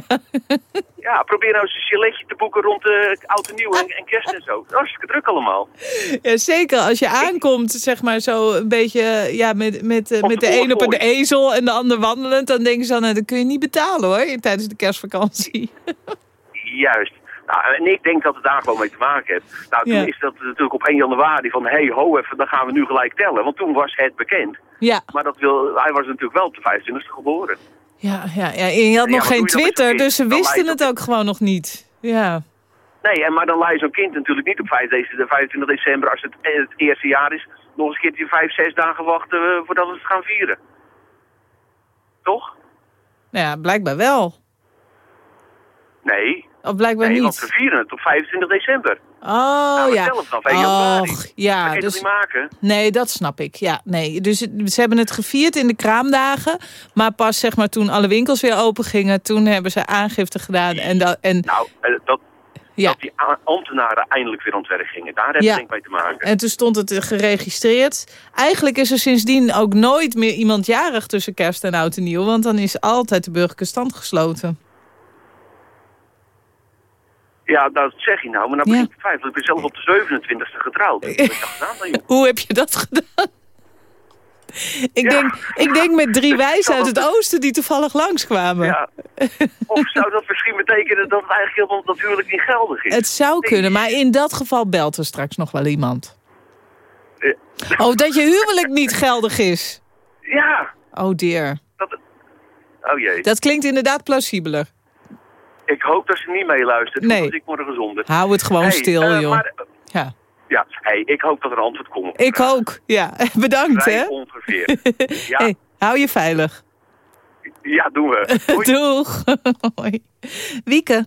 Ja, probeer nou eens een chaletje te boeken rond de oud en nieuw en, en kerst en zo. Hartstikke druk allemaal. ja, zeker. Als je aankomt, zeg maar zo een beetje ja, met, met, eh, met de de een op een ezel en de ander wandelend. Dan denken ze dan, nou, dat kun je niet betalen hoor, tijdens de kerstvakantie. Juist. Nou, en ik denk dat het daar gewoon mee te maken heeft. Nou, toen Ja. is dat natuurlijk op 1 januari van, hey, ho even, dan gaan we nu gelijk tellen. Want toen was het bekend. Ja, Maar dat wil, hij was natuurlijk wel op de 25e geboren. ja, ja, ja. En je had Ja, nog geen Twitter, dus ze wisten het ook gewoon nog niet. Ja. Nee, en, maar dan laat je zo'n kind natuurlijk niet op 5 deze- de 25 december, als het het eerste jaar is, nog eens een keertje vijf, zes dagen wachten eh, voordat we het gaan vieren. Toch? Nou ja, blijkbaar wel. Nee. Of blijkbaar nee, we niet. vieren het op 25 december. Oh, nou, ja. zelf dan, 1 januari. Och, ja, Dat kan je dus- niet maken? Nee, dat snap ik. Ja, nee. Dus ze hebben het gevierd in de kraamdagen. Maar pas zeg maar, toen alle winkels weer open gingen... toen hebben ze aangifte gedaan. En dat, en, Nou, eh, dat, Ja. dat die ambtenaren eindelijk weer aan het werk gingen. Daar heeft Ja. het denk ik mee te maken. en toen stond het eh, geregistreerd. Eigenlijk is er sindsdien ook nooit meer iemand jarig... tussen kerst en oud en nieuw. Want dan is altijd de burgerlijke stand gesloten. Ja, dat zeg je nou, maar nou Ja. begin ik. Ik ben zelf op de 27e getrouwd. Wat heb je dat gedaan dan, joh? Hoe heb je dat gedaan? Ik, Ja. denk, ik denk met drie wijzen uit het oosten die toevallig langskwamen. Ja. Of zou dat misschien betekenen dat het eigenlijk helemaal natuurlijk niet geldig is? Het zou kunnen, maar in dat geval belt er straks nog wel iemand. Oh, dat je huwelijk niet geldig is. Ja, Oh dear. dat... Oh jee. Dat klinkt inderdaad plausibeler. Ik hoop dat ze niet meeluistert, Nee. want ik morgen gezonder. Hou het gewoon Hey, stil, eh, joh. Maar, eh, Ja. ja, hey, ik hoop dat er een antwoord komt. Ik vraag. ook. Ja, bedankt Vrij hè. ongeveer. Ja, Hey, hou je veilig. ja, doen we. Doei. Doeg. Hoi. Wieke,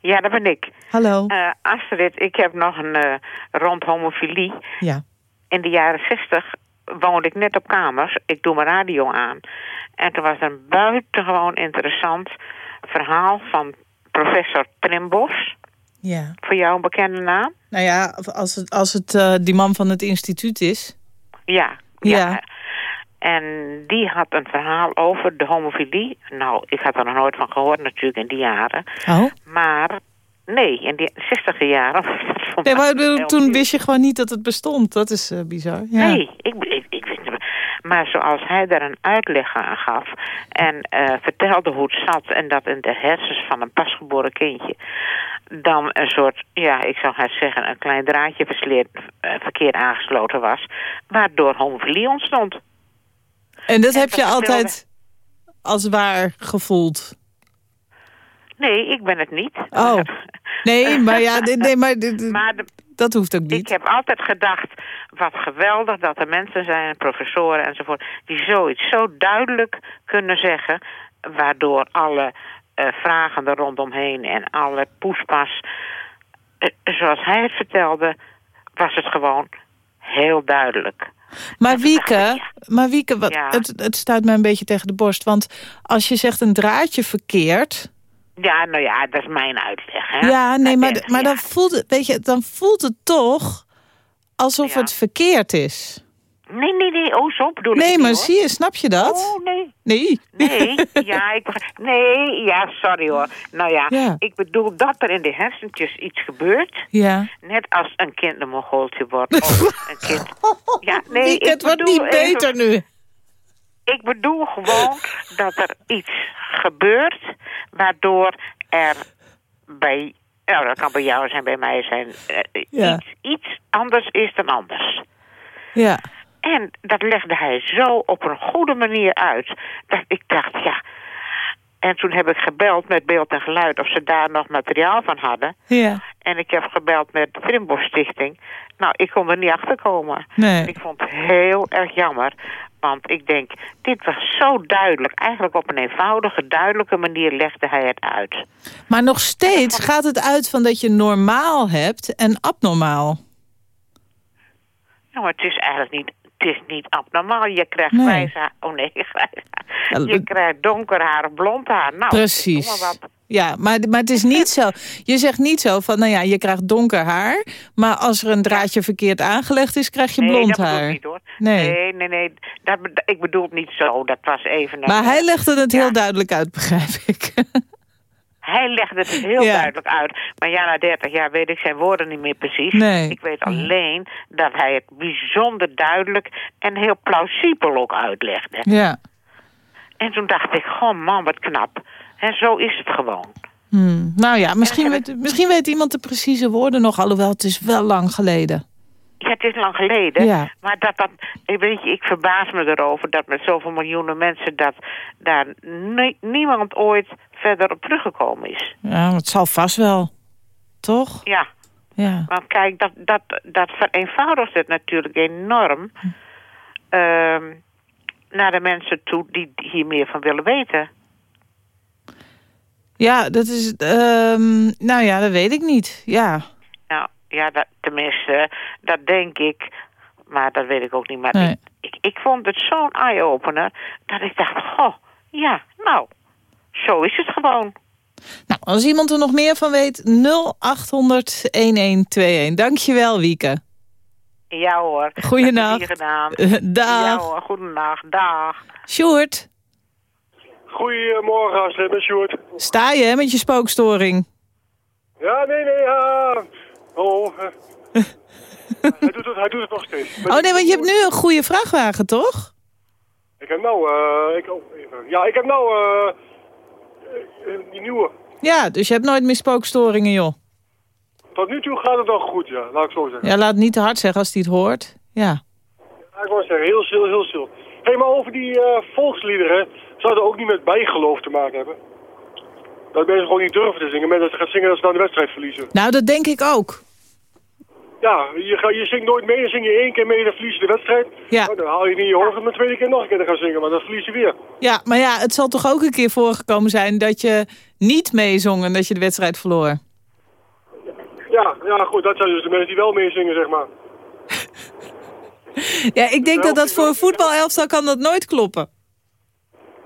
Ja, dat ben ik. hallo. Eh, Astrid, ik heb nog een rond homofilie. Ja. In de jaren zestig woonde ik net op kamers. Ik doe mijn radio aan. En toen was er een buitengewoon interessant verhaal van professor Trimbos. ja. Voor jou een bekende naam? Nou ja, als het, als het eh, die man van het instituut is. Ja. Ja. En die had een verhaal over de homofilie. Nou, ik had er nog nooit van gehoord natuurlijk in die jaren. Oh. Maar nee, in de zestiger jaren. Nee, maar toen wist je gewoon niet dat het bestond. Dat is eh, bizar. Ja. Nee, ik, ik. Maar zoals hij daar een uitleg aan gaf en eh, vertelde hoe het zat en dat in de hersens van een pasgeboren kindje dan een soort, ja, ik zou het zeggen, een klein draadje versleerd, eh, verkeerd aangesloten was, waardoor homofilie ontstond. En dat En heb dat je altijd als waar gevoeld. Nee, ik ben het niet. Oh. Nee, maar ja, nee, maar Maar de- dat hoeft ook Ik niet. heb altijd gedacht, wat geweldig dat er mensen zijn, professoren enzovoort, die zoiets zo duidelijk kunnen zeggen, waardoor alle eh, vragen er rondomheen en alle poespas, eh, zoals hij het vertelde, was het gewoon heel duidelijk. Maar Wieke, ik, maar Wieke wat, Ja. het, het staat mij een beetje tegen de borst. Want als je zegt een draadje verkeerd... Ja, nou ja, dat is mijn uitleg. Hè? Ja, nee, maar, maar ja. dan, voelt het, weet je, dan voelt het toch alsof Ja. het verkeerd is. Nee, nee, nee, oh zo bedoel ik Nee, maar hoor. zie je, snap je dat? Oh, nee. Nee. Nee, ja, ik Nee, ja, sorry hoor. Nou ja, Ja. ik bedoel dat er in de hersentjes iets gebeurt. Ja. Net als een kind een mongooltje wordt. Of een kind... Ja, nee, ik het wordt bedoel niet even- beter nu. Ik bedoel gewoon dat er iets gebeurt... waardoor er bij... Nou, dat kan bij jou zijn, bij mij zijn... eh, Ja. iets, iets anders is dan anders. Ja. En dat legde hij zo op een goede manier uit. Dat ik dacht, ja... En toen heb ik gebeld met beeld en geluid of ze daar nog materiaal van hadden. Ja. En ik heb gebeld met de Trimbos Stichting. Nou, ik kon er niet achter komen. Nee. Ik vond het heel erg jammer. Want ik denk, dit was zo duidelijk. Eigenlijk op een eenvoudige, duidelijke manier legde hij het uit. Maar nog steeds gaat het uit van dat je normaal hebt en abnormaal. Nou, maar het is eigenlijk niet, het is niet abnormaal. Je krijgt Nee. grijs haar. Oh nee, grijs haar. Ja, Je krijgt donker haar blond haar. Nou, Precies. wat. Ja, maar, maar het is niet zo. Je zegt niet zo van, nou ja, je krijgt donker haar. Maar als er een draadje verkeerd aangelegd is, krijg je nee, blond dat bedoel haar. ik niet hoor. Nee. nee, nee. nee. Dat, ik bedoel het niet zo. Dat was even... Maar hij legde het Ja. heel duidelijk uit, begrijp ik. Hij legde het heel Ja. duidelijk uit. Maar ja, na 30 jaar weet ik zijn woorden niet meer precies. Nee. Ik weet alleen dat hij het bijzonder duidelijk en heel plausibel ook uitlegde. ja. En toen dacht ik, goh man, wat knap. En zo is het gewoon. Hmm. Nou ja, misschien En- weet, misschien weet iemand de precieze woorden nog. Alhoewel, het is wel lang geleden. Ja, het is lang geleden. Ja. Maar dat, dat, ik weet je, ik verbaas me erover dat met zoveel miljoenen mensen... dat daar nie- niemand ooit verder op teruggekomen is. Ja, het zal vast wel. toch? Ja. Ja. Want kijk, dat, dat, dat vereenvoudigt het natuurlijk enorm... ehm, naar de mensen toe die hier meer van willen weten. Ja, dat is... ehm, nou ja, dat weet ik niet. Ja. Nou, ja, dat, tenminste, dat denk ik. Maar dat weet ik ook niet. Maar Nee. ik, ik, ik vond het zo'n eye-opener... dat ik dacht, goh, ja, nou, zo is het gewoon. Nou, als iemand er nog meer van weet, 0800-1121. Dankjewel, Wieke. Ja hoor. Gedaan. Eh, dag. Ja hoor, goedenacht, dag. Sjoerd, Goedemorgen, Astrid, Sjoerd. sta je hè, met je spookstoring? Ja, nee, nee, ja. Oh, hij, doet het, hij doet het nog steeds. Oh nee, want je hebt nu een goede vrachtwagen, toch? Ik heb nou, eh, ik, oh, ja, ik heb nou, eh, eh, die nieuwe. Ja, dus je hebt nooit meer spookstoringen, joh. Tot nu toe gaat het wel goed, ja, laat ik zo zeggen. Ja, laat het niet te hard zeggen als hij het hoort. Ja. Ja, ik wou zeggen, heel stil, heel stil. Hé, hey, maar over die eh, volksliederen, zou dat ook niet met bijgeloof te maken hebben? Dat mensen gewoon niet durven te zingen, ze gaan zingen dat ze dan de wedstrijd verliezen. Nou, dat denk ik ook. Ja, je, ga, je zingt nooit mee, dan zing je één keer mee, dan verlies je de wedstrijd. Ja. Nou, dan haal je niet je hoofd om de tweede keer nog een keer te gaan zingen, maar dan verlies je weer. Ja, maar ja, het zal toch ook een keer voorgekomen zijn... dat je niet meezong en dat je de wedstrijd verloor. Ja, ja, goed, dat zijn dus de mensen die wel meezingen, zeg maar. Ja, ik denk dat dat voor een voetbalelftal kan dat nooit kloppen.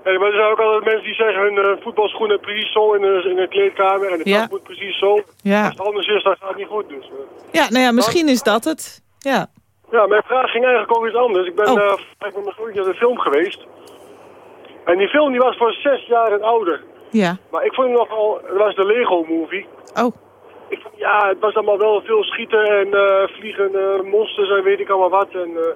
Hey, maar er zijn ook altijd mensen die zeggen hun eh, voetbalschoenen precies zo in de, in de kleedkamer en de Ja. moet precies zo. Ja. Als het anders is, dan gaat het niet goed. Dus, eh. Ja, nou ja, misschien is dat het. Ja. Ja, mijn vraag ging eigenlijk over iets anders. Ik ben Oh. vaak met mijn zoontje naar de film geweest. En die film die was voor zes jaar en ouder. Ja. Maar ik vond hem nogal, het was de Lego movie. Oh. Ja, het was allemaal wel veel schieten en eh, vliegen eh, monsters en weet ik allemaal wat. En eh,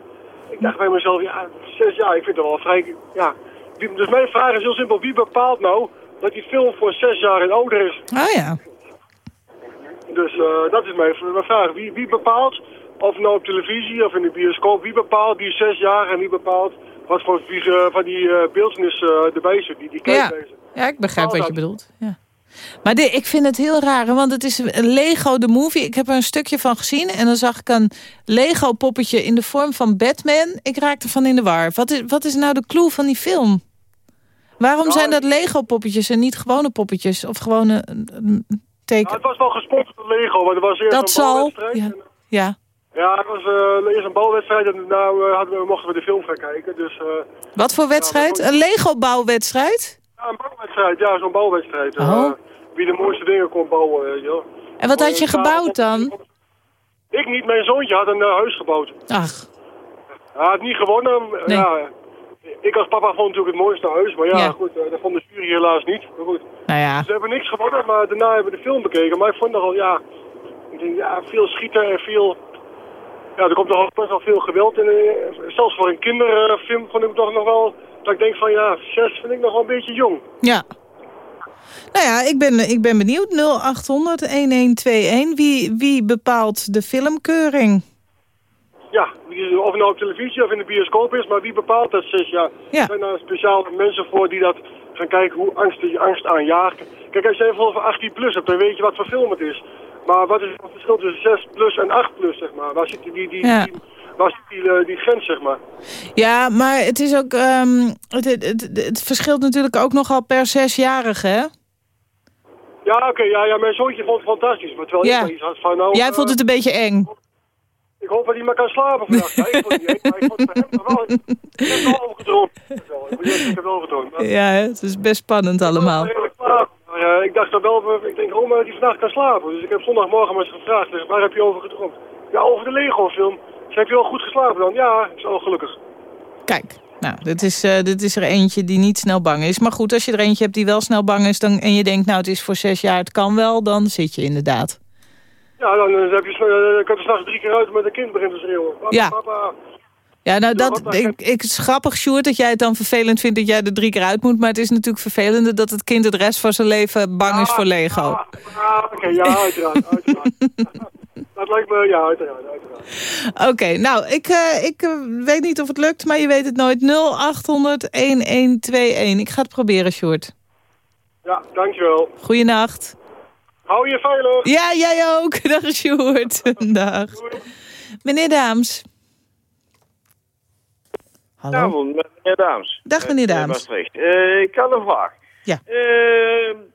ik dacht bij mezelf, ja, zes jaar, ik vind het wel vrij, ja. Dus mijn vraag is heel simpel, wie bepaalt nou dat die film voor zes jaar en ouder is? Oh ja. Dus dat is mijn, mijn vraag. Wie, wie bepaalt, of nou op televisie of in de bioscoop, wie bepaalt die zes jaar en wie bepaalt wat voor van die eh beeldnis eh, erbij zit, die, die Ja. ja, ik begrijp wat je bedoelt. Ja. Maar de, ik vind het heel raar, want het is een Lego de movie. Ik heb er een stukje van gezien en dan zag ik een Lego poppetje in de vorm van Batman. Ik raakte van in de war. Wat is, wat is nou de clue van die film? Waarom zijn dat Lego poppetjes en niet gewone poppetjes of gewone een- een teken? Ja, het was wel gesponsord door Lego, maar er was eerst Dat een zal. bouwwedstrijd. Ja. ja. Ja, het was eh, eerst een bouwwedstrijd en daarna eh, we, mochten we de film gaan kijken. Dus, eh, Wat voor wedstrijd? Een Lego bouwwedstrijd? ja, een bouwwedstrijd, ja, zo'n bouwwedstrijd. eh, Oh. Wie de mooiste dingen kon bouwen, wel. En wat had je gebouwd dan? Ik niet, mijn zoontje had een eh, huis gebouwd. Ach, Hij had niet gewonnen. Nee. Ja, ik als papa vond natuurlijk het mooiste huis, maar ja, Ja. goed, eh, dat vond de jury helaas niet. Maar goed. nou ja. Ze hebben niks gewonnen, maar daarna hebben we de film bekeken. Maar ik vond nogal, ja, ik denk, ja, veel schieten en veel... Ja, er komt toch best wel veel geweld in. eh, Zelfs voor een kinderfilm vond ik toch nog wel... Dat ik denk van, ja, zes vind ik nog wel een beetje jong. Ja. Nou ja, ik ben, ik ben benieuwd. 0800-1121. Wie, wie bepaalt de filmkeuring? Ja, of het nou op televisie of in de bioscoop is, maar wie bepaalt dat zes jaar? Ja. Er zijn daar speciale mensen voor die dat gaan kijken hoe angst die angst aanjaagt. Kijk, als je bijvoorbeeld van 18 plus hebt, dan weet je wat voor film het is. Maar wat is het verschil tussen 6 plus en 8 plus, zeg maar? Waar zit die, die, die, Ja. die- waar zit die, eh, die grens, zeg maar? Ja, maar het is ook... ehm, het, het, het, het verschilt natuurlijk ook nogal per zesjarige, hè? Ja, oké, ja, ja, mijn zoontje vond het fantastisch. Maar terwijl Ja. ik iets had van, nou... Jij eh, vond het een beetje eng. Ik hoop dat hij maar kan slapen vannacht. Ja, ik vond het niet eng, maar ik vond hem wel... Ik heb wel. Ik heb wel Ja, het is best spannend allemaal. Maar, eh, ik dacht dan wel, ik denk, oh, maar die vannacht kan slapen. Dus ik heb zondagmorgen maar eens gevraagd, zeg, waar heb je over gedroomd? Ja, over de Lego-film. Dus heb je wel goed geslapen dan? Ja, ik wel gelukkig. Kijk, nou, dit is, eh, dit is er eentje die niet snel bang is. Maar goed, als je er eentje hebt die wel snel bang is... Dan, en je denkt, nou, het is voor zes jaar, het kan wel... dan zit je inderdaad. Ja, dan eh, heb je, uh, kan s'nachts drie keer uit met een kind begint te schreeuwen. Papa, Ja. papa. Ja, nou, Ja, dat, ik, ik, het is grappig, Sjoerd, dat jij het dan vervelend vindt... dat jij er drie keer uit moet. Maar het is natuurlijk vervelender dat het kind het rest van zijn leven bang is voor Lego. Oké, ja, uiteraard, uiteraard. dat lijkt me, ja, uiteraard, uiteraard. Oké, nou, ik, eh, ik eh, weet niet of het lukt, maar je weet het nooit. 0800-1121. Ik ga het proberen, Sjoerd. Ja, dankjewel. Goeienacht. Hou je veilig. Ja, jij ook. Dag Sjoerd. Dag. Meneer Daams. Hallo. Avond, met meneer Daams. Dag meneer eh, Daams. Maastricht. Ik had een vraag. Ja.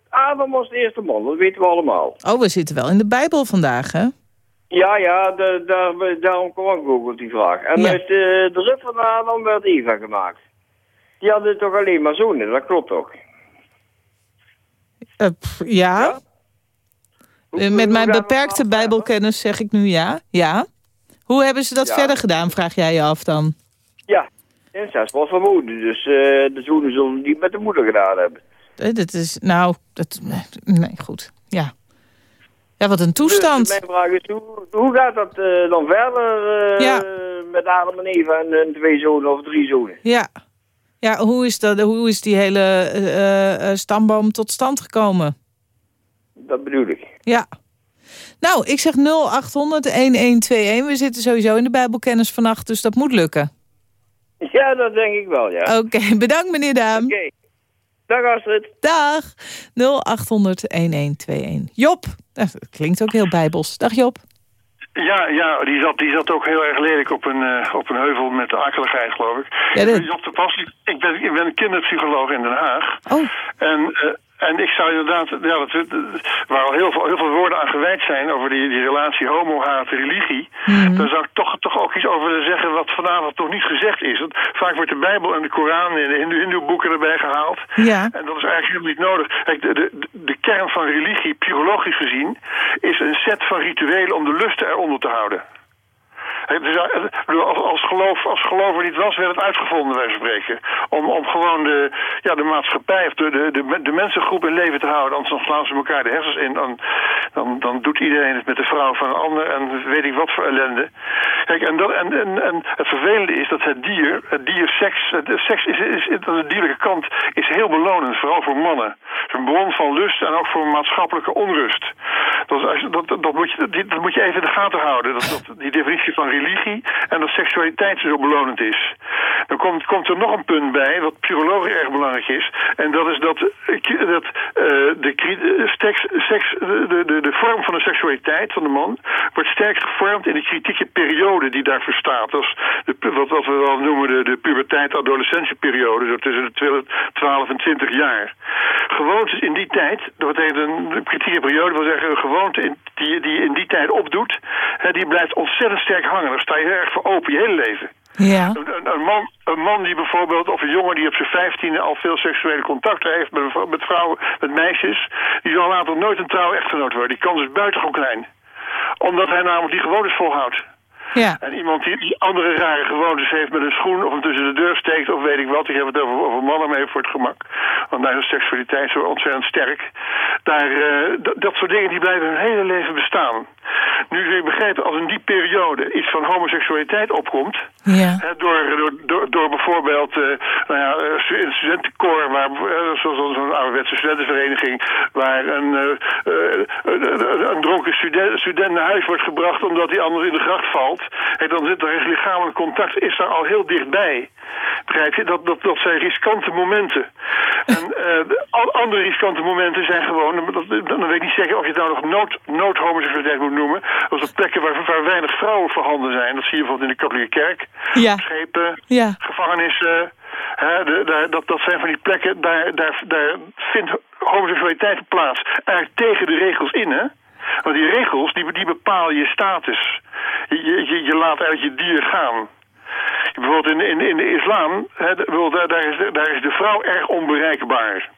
Adam was de eerste man, dat weten we allemaal. Oh, we zitten wel in de Bijbel vandaag, hè? Ja, ja, da- daar, daarom kwam ik ook op die vraag. En Ja. uit de, de van Adam werd Eva gemaakt. Die hadden toch alleen maar zonen, dat klopt toch? Eh, pff, ja. Eh, Met mijn beperkte bijbelkennis zeg ik nu ja. Ja. Hoe hebben ze dat Ja. verder gedaan, vraag jij je af dan? Ja, incest was vermoeden, dus eh, de zonen zullen niet met de moeder gedaan hebben. Eh, Dat is, nou, dat, nee, goed. Ja. Ja, wat een toestand. Dus mijn vraag is, hoe, hoe gaat dat eh, dan verder eh, Ja. met Adam en Eva en, en twee zonen of drie zonen? Ja. Ja, hoe is, dat, hoe is die hele eh, eh, stamboom tot stand gekomen? Dat bedoel ik. Ja. Nou, ik zeg 0800-1121. We zitten sowieso in de Bijbelkennis vannacht, dus dat moet lukken. Ja, dat denk ik wel, ja. Oké, bedankt meneer Daam. Oké. Dag Astrid. Dag. 0800-1121. Job. Dat klinkt ook heel bijbels. Dag Job. Ja, ja die, zat, die zat ook heel erg lelijk op een, eh, op een heuvel met akeligheid, geloof ik. Ja, dat- Job de Pas, ik ben, ik ben een kinderpsycholoog in Den Haag. Oh. En, eh, en ik zou inderdaad, ja, dat, waar al heel veel, heel veel woorden aan gewijd zijn over die, die relatie homo-haat, religie. Daar zou ik toch, toch ook iets over willen zeggen wat vanavond nog niet gezegd is. Want vaak wordt de Bijbel en de Koran en de Hindoe- Hindoe-boeken erbij gehaald. Ja. En dat is eigenlijk helemaal niet nodig. Kijk, de, de, de kern van religie, psychologisch gezien, is een set van rituelen om de lusten eronder te houden. Bedoel, als, geloof, als geloof er niet was, werd het uitgevonden, wij spreken. Om, om gewoon de, ja, de maatschappij of de, de, de, mensengroep in leven te houden. Anders dan slaan ze elkaar de hersens in. Dan, dan, dan doet iedereen het met de vrouw van een ander en weet ik wat voor ellende. Kijk, en, dat, en, en, het vervelende is dat het dier, het dier seks, het, seks is, is, is, de dierlijke kant is heel belonend, vooral voor mannen. Het is een bron van lust en ook voor maatschappelijke onrust. Dat, dat, dat, moet, je, dat moet je even in de gaten houden. Dat, dat, die definitie van en dat seksualiteit zo belonend is. Dan komt, komt er nog een punt bij, wat psychologisch erg belangrijk is. En dat is dat, dat eh, de, de, de, vorm van de seksualiteit van de man wordt sterk gevormd in de kritieke periode die daarvoor staat. Dat is wat, we wel noemen de, de puberteit-adolescentieperiode, zo tussen de 12 en 20 jaar. Gewoontes in die tijd, dat betekent een kritieke periode, wil zeggen een gewoonte die, in die tijd opdoet, hè, die blijft ontzettend sterk hangen. Daar sta je erg voor open je hele leven. Ja. Een, man, een man die bijvoorbeeld, of een jongen die op zijn vijftiende al veel seksuele contacten heeft met, met vrouwen, met meisjes, die zal later nooit een trouwe echtgenoot worden. Die kans is buitengewoon klein. Omdat hij namelijk die gewoontes volhoudt. Ja. En iemand die, andere rare gewoontes heeft met een schoen of hem tussen de deur steekt of weet ik wat. Ik heb het over, over mannen mee voor het gemak. Want daar is seksualiteit zo ontzettend sterk. Daar, eh, dat- dat soort dingen die blijven hun hele leven bestaan. Nu zul je begrijpen, als in die periode iets van homoseksualiteit opkomt... Ja. Hè, door, door, door, door bijvoorbeeld eh, nou ja, eh, een studentenkoor, waar, eh, zoals zo'n ouderwetse studentenvereniging, waar een, eh, eh, een, een dronken student, student naar huis wordt gebracht omdat hij anders in de gracht valt. Dan zit er lichamelijk contact, is daar al heel dichtbij. Dat, dat, dat zijn riskante momenten. En eh, andere riskante momenten zijn gewoon, dat, dan weet ik niet zeker of je het nou nog nood, noodhomoseksualiteit moet noemen, als op plekken waar, waar weinig vrouwen voorhanden zijn. Dat zie je bijvoorbeeld in de katholieke kerk Ja. schepen, Ja. gevangenissen. Hè, de, dat, dat zijn van die plekken, daar, daar, daar vindt homoseksualiteit plaats. Eigenlijk tegen de regels in, hè? Want die regels, die, die bepalen je status. Je, je, je laat uit je dier gaan. Bijvoorbeeld in, in, in de islam, daar, daar, is de, daar is de vrouw erg onbereikbaar.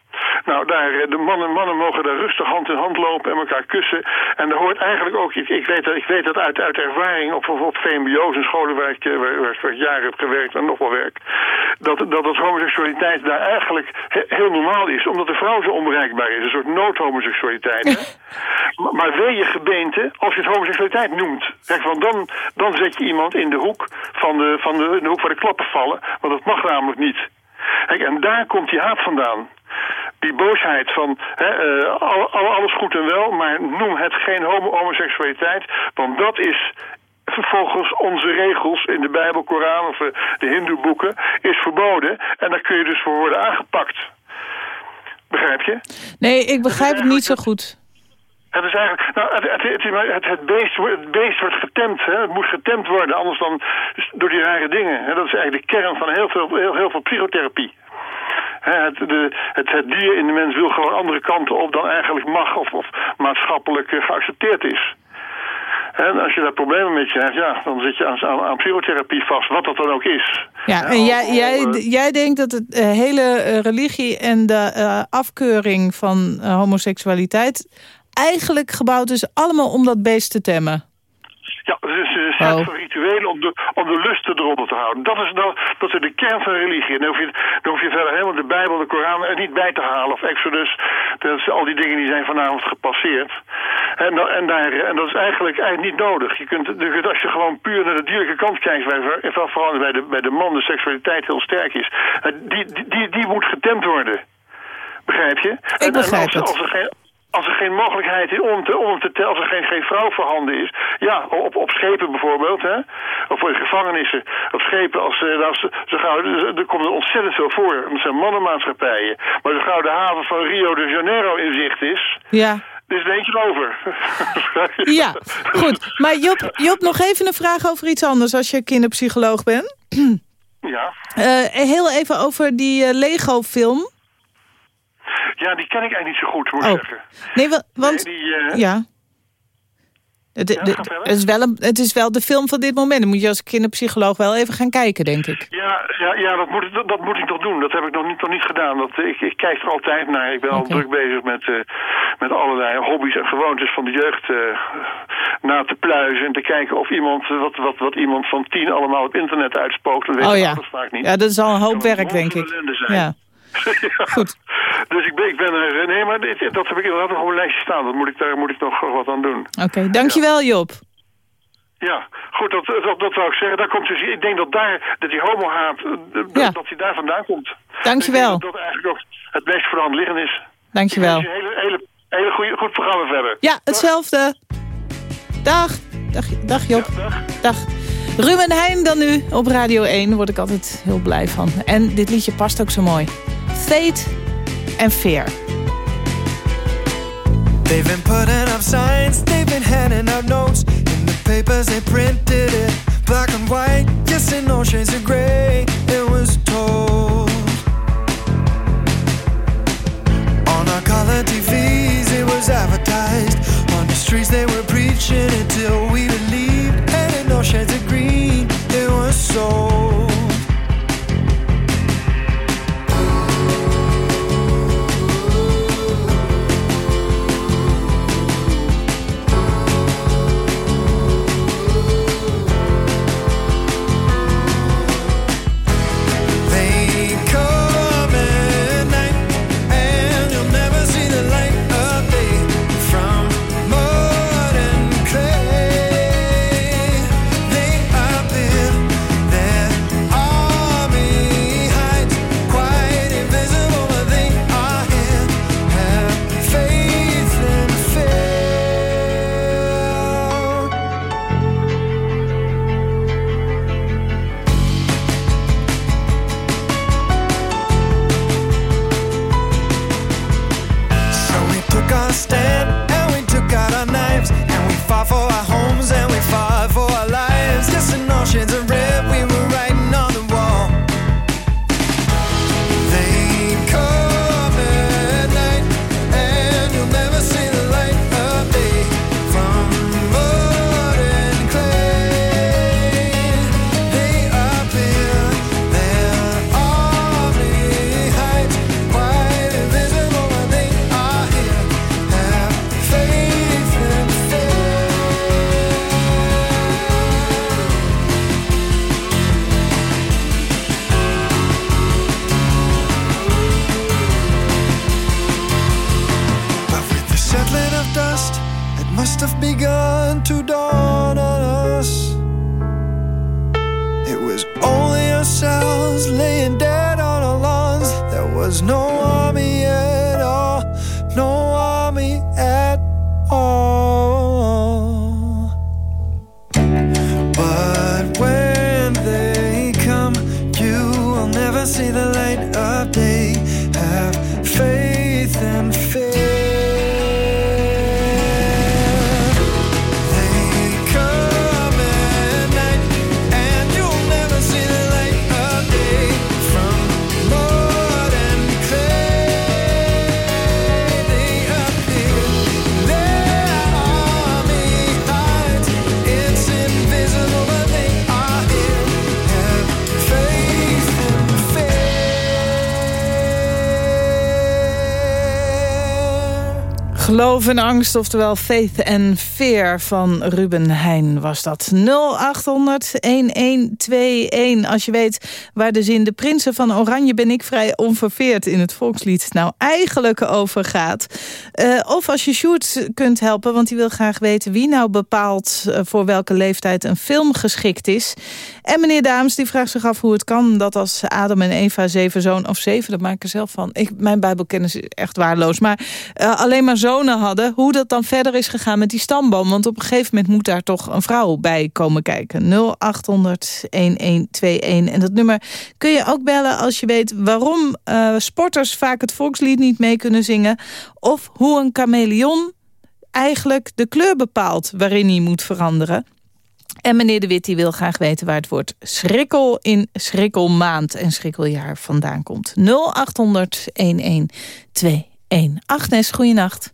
Nou, daar, eh, de mannen, mannen mogen daar rustig hand in hand lopen en elkaar kussen. En er hoort eigenlijk ook, ik, ik, weet, dat, ik weet dat uit, uit ervaring op, op, op VMBO's en scholen waar ik, eh, waar, ik jaren heb gewerkt en nog wel werk. Dat, dat, dat homoseksualiteit daar eigenlijk he- heel normaal is, omdat de vrouw zo onbereikbaar is. Een soort noodhomoseksualiteit. hè. Maar, wil je gebeente als je het homoseksualiteit noemt? Kijk, want dan, dan zet je iemand in de hoek van de, van de, in de hoek waar de klappen vallen. Want dat mag namelijk niet. Kijk, en daar komt die haat vandaan. Die boosheid van hè, eh, al, al- alles goed en wel, maar noem het geen homo homoseksualiteit. Want dat is volgens onze regels in de Bijbel, Koran of eh, de Hindoe-boeken is verboden. En daar kun je dus voor worden aangepakt. Begrijp je? Nee, ik begrijp het niet zo goed. Het is eigenlijk, nou, het, het, het, beest, wordt- het beest wordt getemd, hè? het moet getemd worden, anders dan door die rare dingen. Hè? Dat is eigenlijk de kern van heel veel, heel, heel veel psychotherapie. Het, de, het, het dier in de mens wil gewoon andere kanten op dan eigenlijk mag of, of maatschappelijk eh, geaccepteerd is. En als je daar problemen mee krijgt, ja, dan zit je aan, aan, psychotherapie vast, wat dat dan ook is. Ja, en jij, jij, jij denkt dat het eh, hele eh, religie en de eh, afkeuring van eh, homoseksualiteit... eigenlijk gebouwd is allemaal om dat beest te temmen. Ja, Oh. van rituelen om de, om de lusten eronder te houden. Dat is, nou, dat is de kern van religie. En dan hoef, je, dan hoef je verder helemaal de Bijbel, de Koran er niet bij te halen. Of Exodus, dat is, al die dingen die zijn vanavond gepasseerd. En, en, daar, en dat is eigenlijk, eigenlijk niet nodig. Je kunt, als je gewoon puur naar de dierlijke kant kijkt, vooral bij de, bij de man de seksualiteit heel sterk is. eh, Die, die, die, die moet getemd worden. Begrijp je? Ik begrijp als, het. Als er geen, als er geen mogelijkheid is om te, om te tellen, als er geen, geen vrouw voorhanden is. Ja, op, op schepen bijvoorbeeld, hè. Of in gevangenissen, op schepen, als, als, zo gauw, er komt er ontzettend veel voor. Dat zijn mannenmaatschappijen. Maar zo gauw de haven van Rio de Janeiro in zicht is, Ja, is er eentje over. ja goed. Maar Job, Job, nog even een vraag over iets anders als je kinderpsycholoog bent. Ja. Eh, heel even over die eh, Lego-film. Ja, die ken ik eigenlijk niet zo goed, moet ik Oh. zeggen. Nee, wa- want... Nee, die, eh, Ja. Het, Ja, de- is wel een, het is wel de film van dit moment. Dan moet je als kinderpsycholoog wel even gaan kijken, denk ik. Ja, ja, ja dat, moet, ik- dat, dat moet ik nog doen. Dat heb ik nog niet, nog niet gedaan. Dat, ik, ik kijk er altijd naar. Ik ben al druk bezig met, eh, met allerlei hobby's en gewoontes van de jeugd eh, na te pluizen. En te kijken of iemand, wat, wat, wat iemand van tien allemaal op internet uitspookt. Dat weet Oh ja. vaak niet. Ja, dat is al een hoop werk, denk ik. zijn. Ja. Goed. Dus ik ben, ik ben er... Nee, maar dit, dat heb ik inderdaad nog op een lijstje staan. Dat moet ik, daar moet ik nog wat aan doen. Oké, dankjewel Job. Ja, goed, dat, dat, dat wou ik zeggen. Daar komt dus, ik denk dat daar, dat die homohaat, eh, dat, Ja. dat die daar vandaan komt. Dankjewel. Ik denk dat dat eigenlijk ook het meest voor de hand liggend is. Dankjewel. Een hele, hele, hele goede, goed programma verder. Ja, hetzelfde. Dag. Dag, dag Job. dag. Ruben Heijn dan nu op Radio 1. Daar word ik altijd heel blij van. En dit liedje past ook zo mooi. Fate en Fear. They've been putting up signs, they've been handing out notes. In the papers, they printed it black and white. Yes, in no shades of gray, it was told. On our color TVs, it was advertised. On the streets, they were preaching it till we believed. And in no shades of green, it was sold. Geloof en angst, oftewel Faith and Fear van Ruben Heijn was dat. 0800-1121 als je weet waar de zin... de prinsen van Oranje ben ik vrij onverveerd in het volkslied... nou eigenlijk over gaat. Eh, of als je Sjoerd kunt helpen, want hij wil graag weten... wie nou bepaalt eh, voor welke leeftijd een film geschikt is. En meneer Daams die vraagt zich af hoe het kan... dat als Adam en Eva zeven zoon of zeven, dat maak ik er zelf van. Ik, mijn bijbelkennis is echt waardeloos, maar uh, alleen maar hadden... hoe dat dan verder is gegaan met die stamboom. Want op een gegeven moment moet daar toch een vrouw bij komen kijken. 0800-1121. En dat nummer kun je ook bellen als je weet... waarom uh, sporters vaak het volkslied niet mee kunnen zingen... of hoe een chameleon eigenlijk de kleur bepaalt waarin hij moet veranderen. En meneer De Wit die wil graag weten waar het woord schrikkel in schrikkelmaand en schrikkeljaar vandaan komt. 0800 1121. Agnes, goeienacht.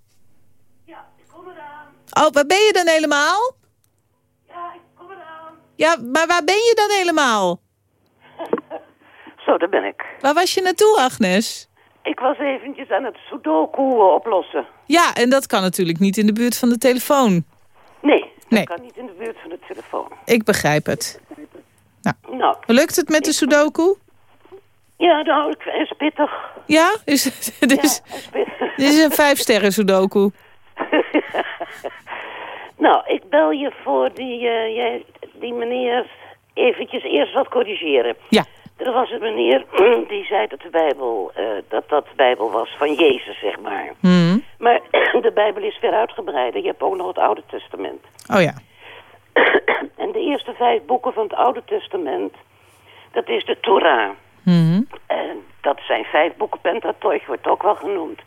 Ja, ik kom eraan. Oh, waar ben je dan helemaal? Ja, ik kom eraan. Ja, maar waar ben je dan helemaal? Zo, daar ben ik. Waar was je naartoe, Agnes? Ik was eventjes aan het sudoku oplossen. Ja, en dat kan natuurlijk niet in de buurt van de telefoon. Nee, dat Nee. kan niet in de buurt van de telefoon. Ik begrijp het. Nou, Nou, lukt het met de sudoku? ja, nou, ik is pittig. Ja? Is, is, Ja, is pittig. dit is een vijf sterren sudoku. Nou, ik bel je voor die, jij, die meneer eventjes eerst wat corrigeren. Ja. Er was een meneer die zei dat de Bijbel, eh, dat dat de Bijbel was van Jezus, zeg maar. Hmm. Maar de Bijbel is ver uitgebreider. Je hebt ook nog het Oude Testament. Oh ja. En de eerste vijf boeken van het Oude Testament, dat is de Torah. Mhm. En dat zijn vijf boeken, Pentateuch wordt ook wel genoemd.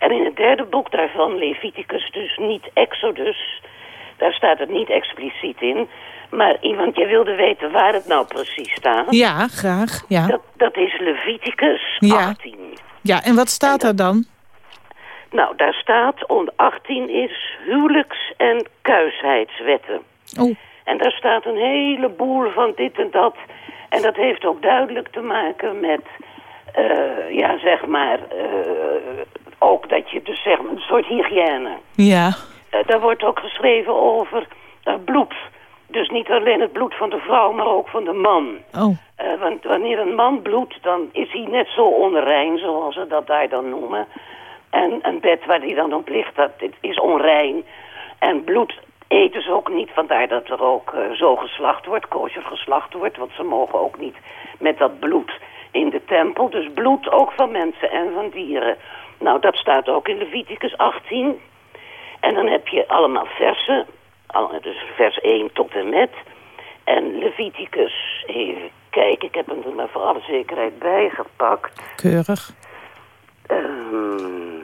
En in het derde boek daarvan, Leviticus, dus niet Exodus, daar staat het niet expliciet in. Maar iemand, jij wilde weten waar het nou precies staat. Ja, graag. Ja. Dat, dat is Leviticus Ja. 18. ja, en wat staat er dan? Nou, daar staat, onder 18 is huwelijks- en kuisheidswetten. Oh. En daar staat een heleboel van dit en dat. En dat heeft ook duidelijk te maken met, eh, ja, zeg maar, eh, ook dat je dus zeg maar, een soort hygiëne. Ja. Eh, daar wordt ook geschreven over eh, bloed. Dus niet alleen het bloed van de vrouw, maar ook van de man. Oh. Eh, want wanneer een man bloedt, dan is hij net zo onrein, zoals ze dat daar dan noemen. En een bed waar hij dan op ligt, dat is onrein. En bloed eten ze ook niet, vandaar dat er ook eh, zo geslacht wordt, kosher geslacht wordt. Want ze mogen ook niet met dat bloed in de tempel. Dus bloed ook van mensen en van dieren. Nou, dat staat ook in Leviticus 18. En dan heb je allemaal versen, dus vers 1 tot en met. En Leviticus, even kijken, ik heb hem er maar voor alle zekerheid bijgepakt. Keurig. Ehm,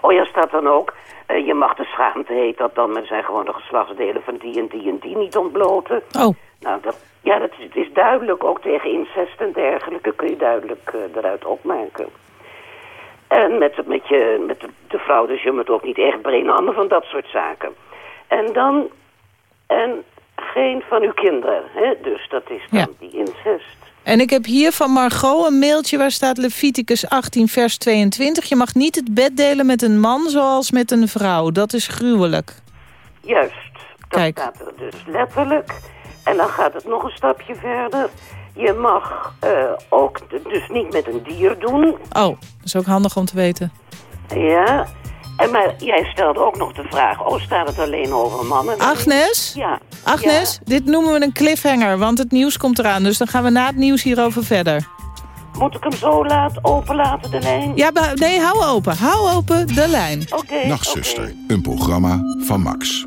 oh ja, staat dan ook, eh, je mag de schaamte, heet dat dan, maar zijn gewoon de geslachtsdelen van die en die en die niet ontbloten. Oh. Nou, dat, ja, dat is, het is duidelijk, ook tegen incest en dergelijke kun je duidelijk eh, eruit opmaken. En met, met, je, met de, de vrouw, dus je moet ook niet echt brainen, van dat soort zaken. En dan, en geen van uw kinderen, hè? dus dat is dan Ja. die incest. En ik heb hier van Margot een mailtje waar staat Leviticus 18 vers 22. Je mag niet het bed delen met een man zoals met een vrouw. Dat is gruwelijk. Juist, dat Kijk. staat er dus letterlijk. En dan gaat het nog een stapje verder. Je mag eh, ook dus niet met een dier doen. Oh, dat is ook handig om te weten. Ja. En maar jij stelde ook nog de vraag, oh, staat het alleen over mannen? Agnes? Ja. Agnes, dit noemen we een cliffhanger, want het nieuws komt eraan. Dus dan gaan we na het nieuws hierover verder. Moet ik hem zo laat openlaten, de lijn? Ja, maar- nee, hou open. Hou open de lijn. Oké. Nachtzuster, een programma van Max.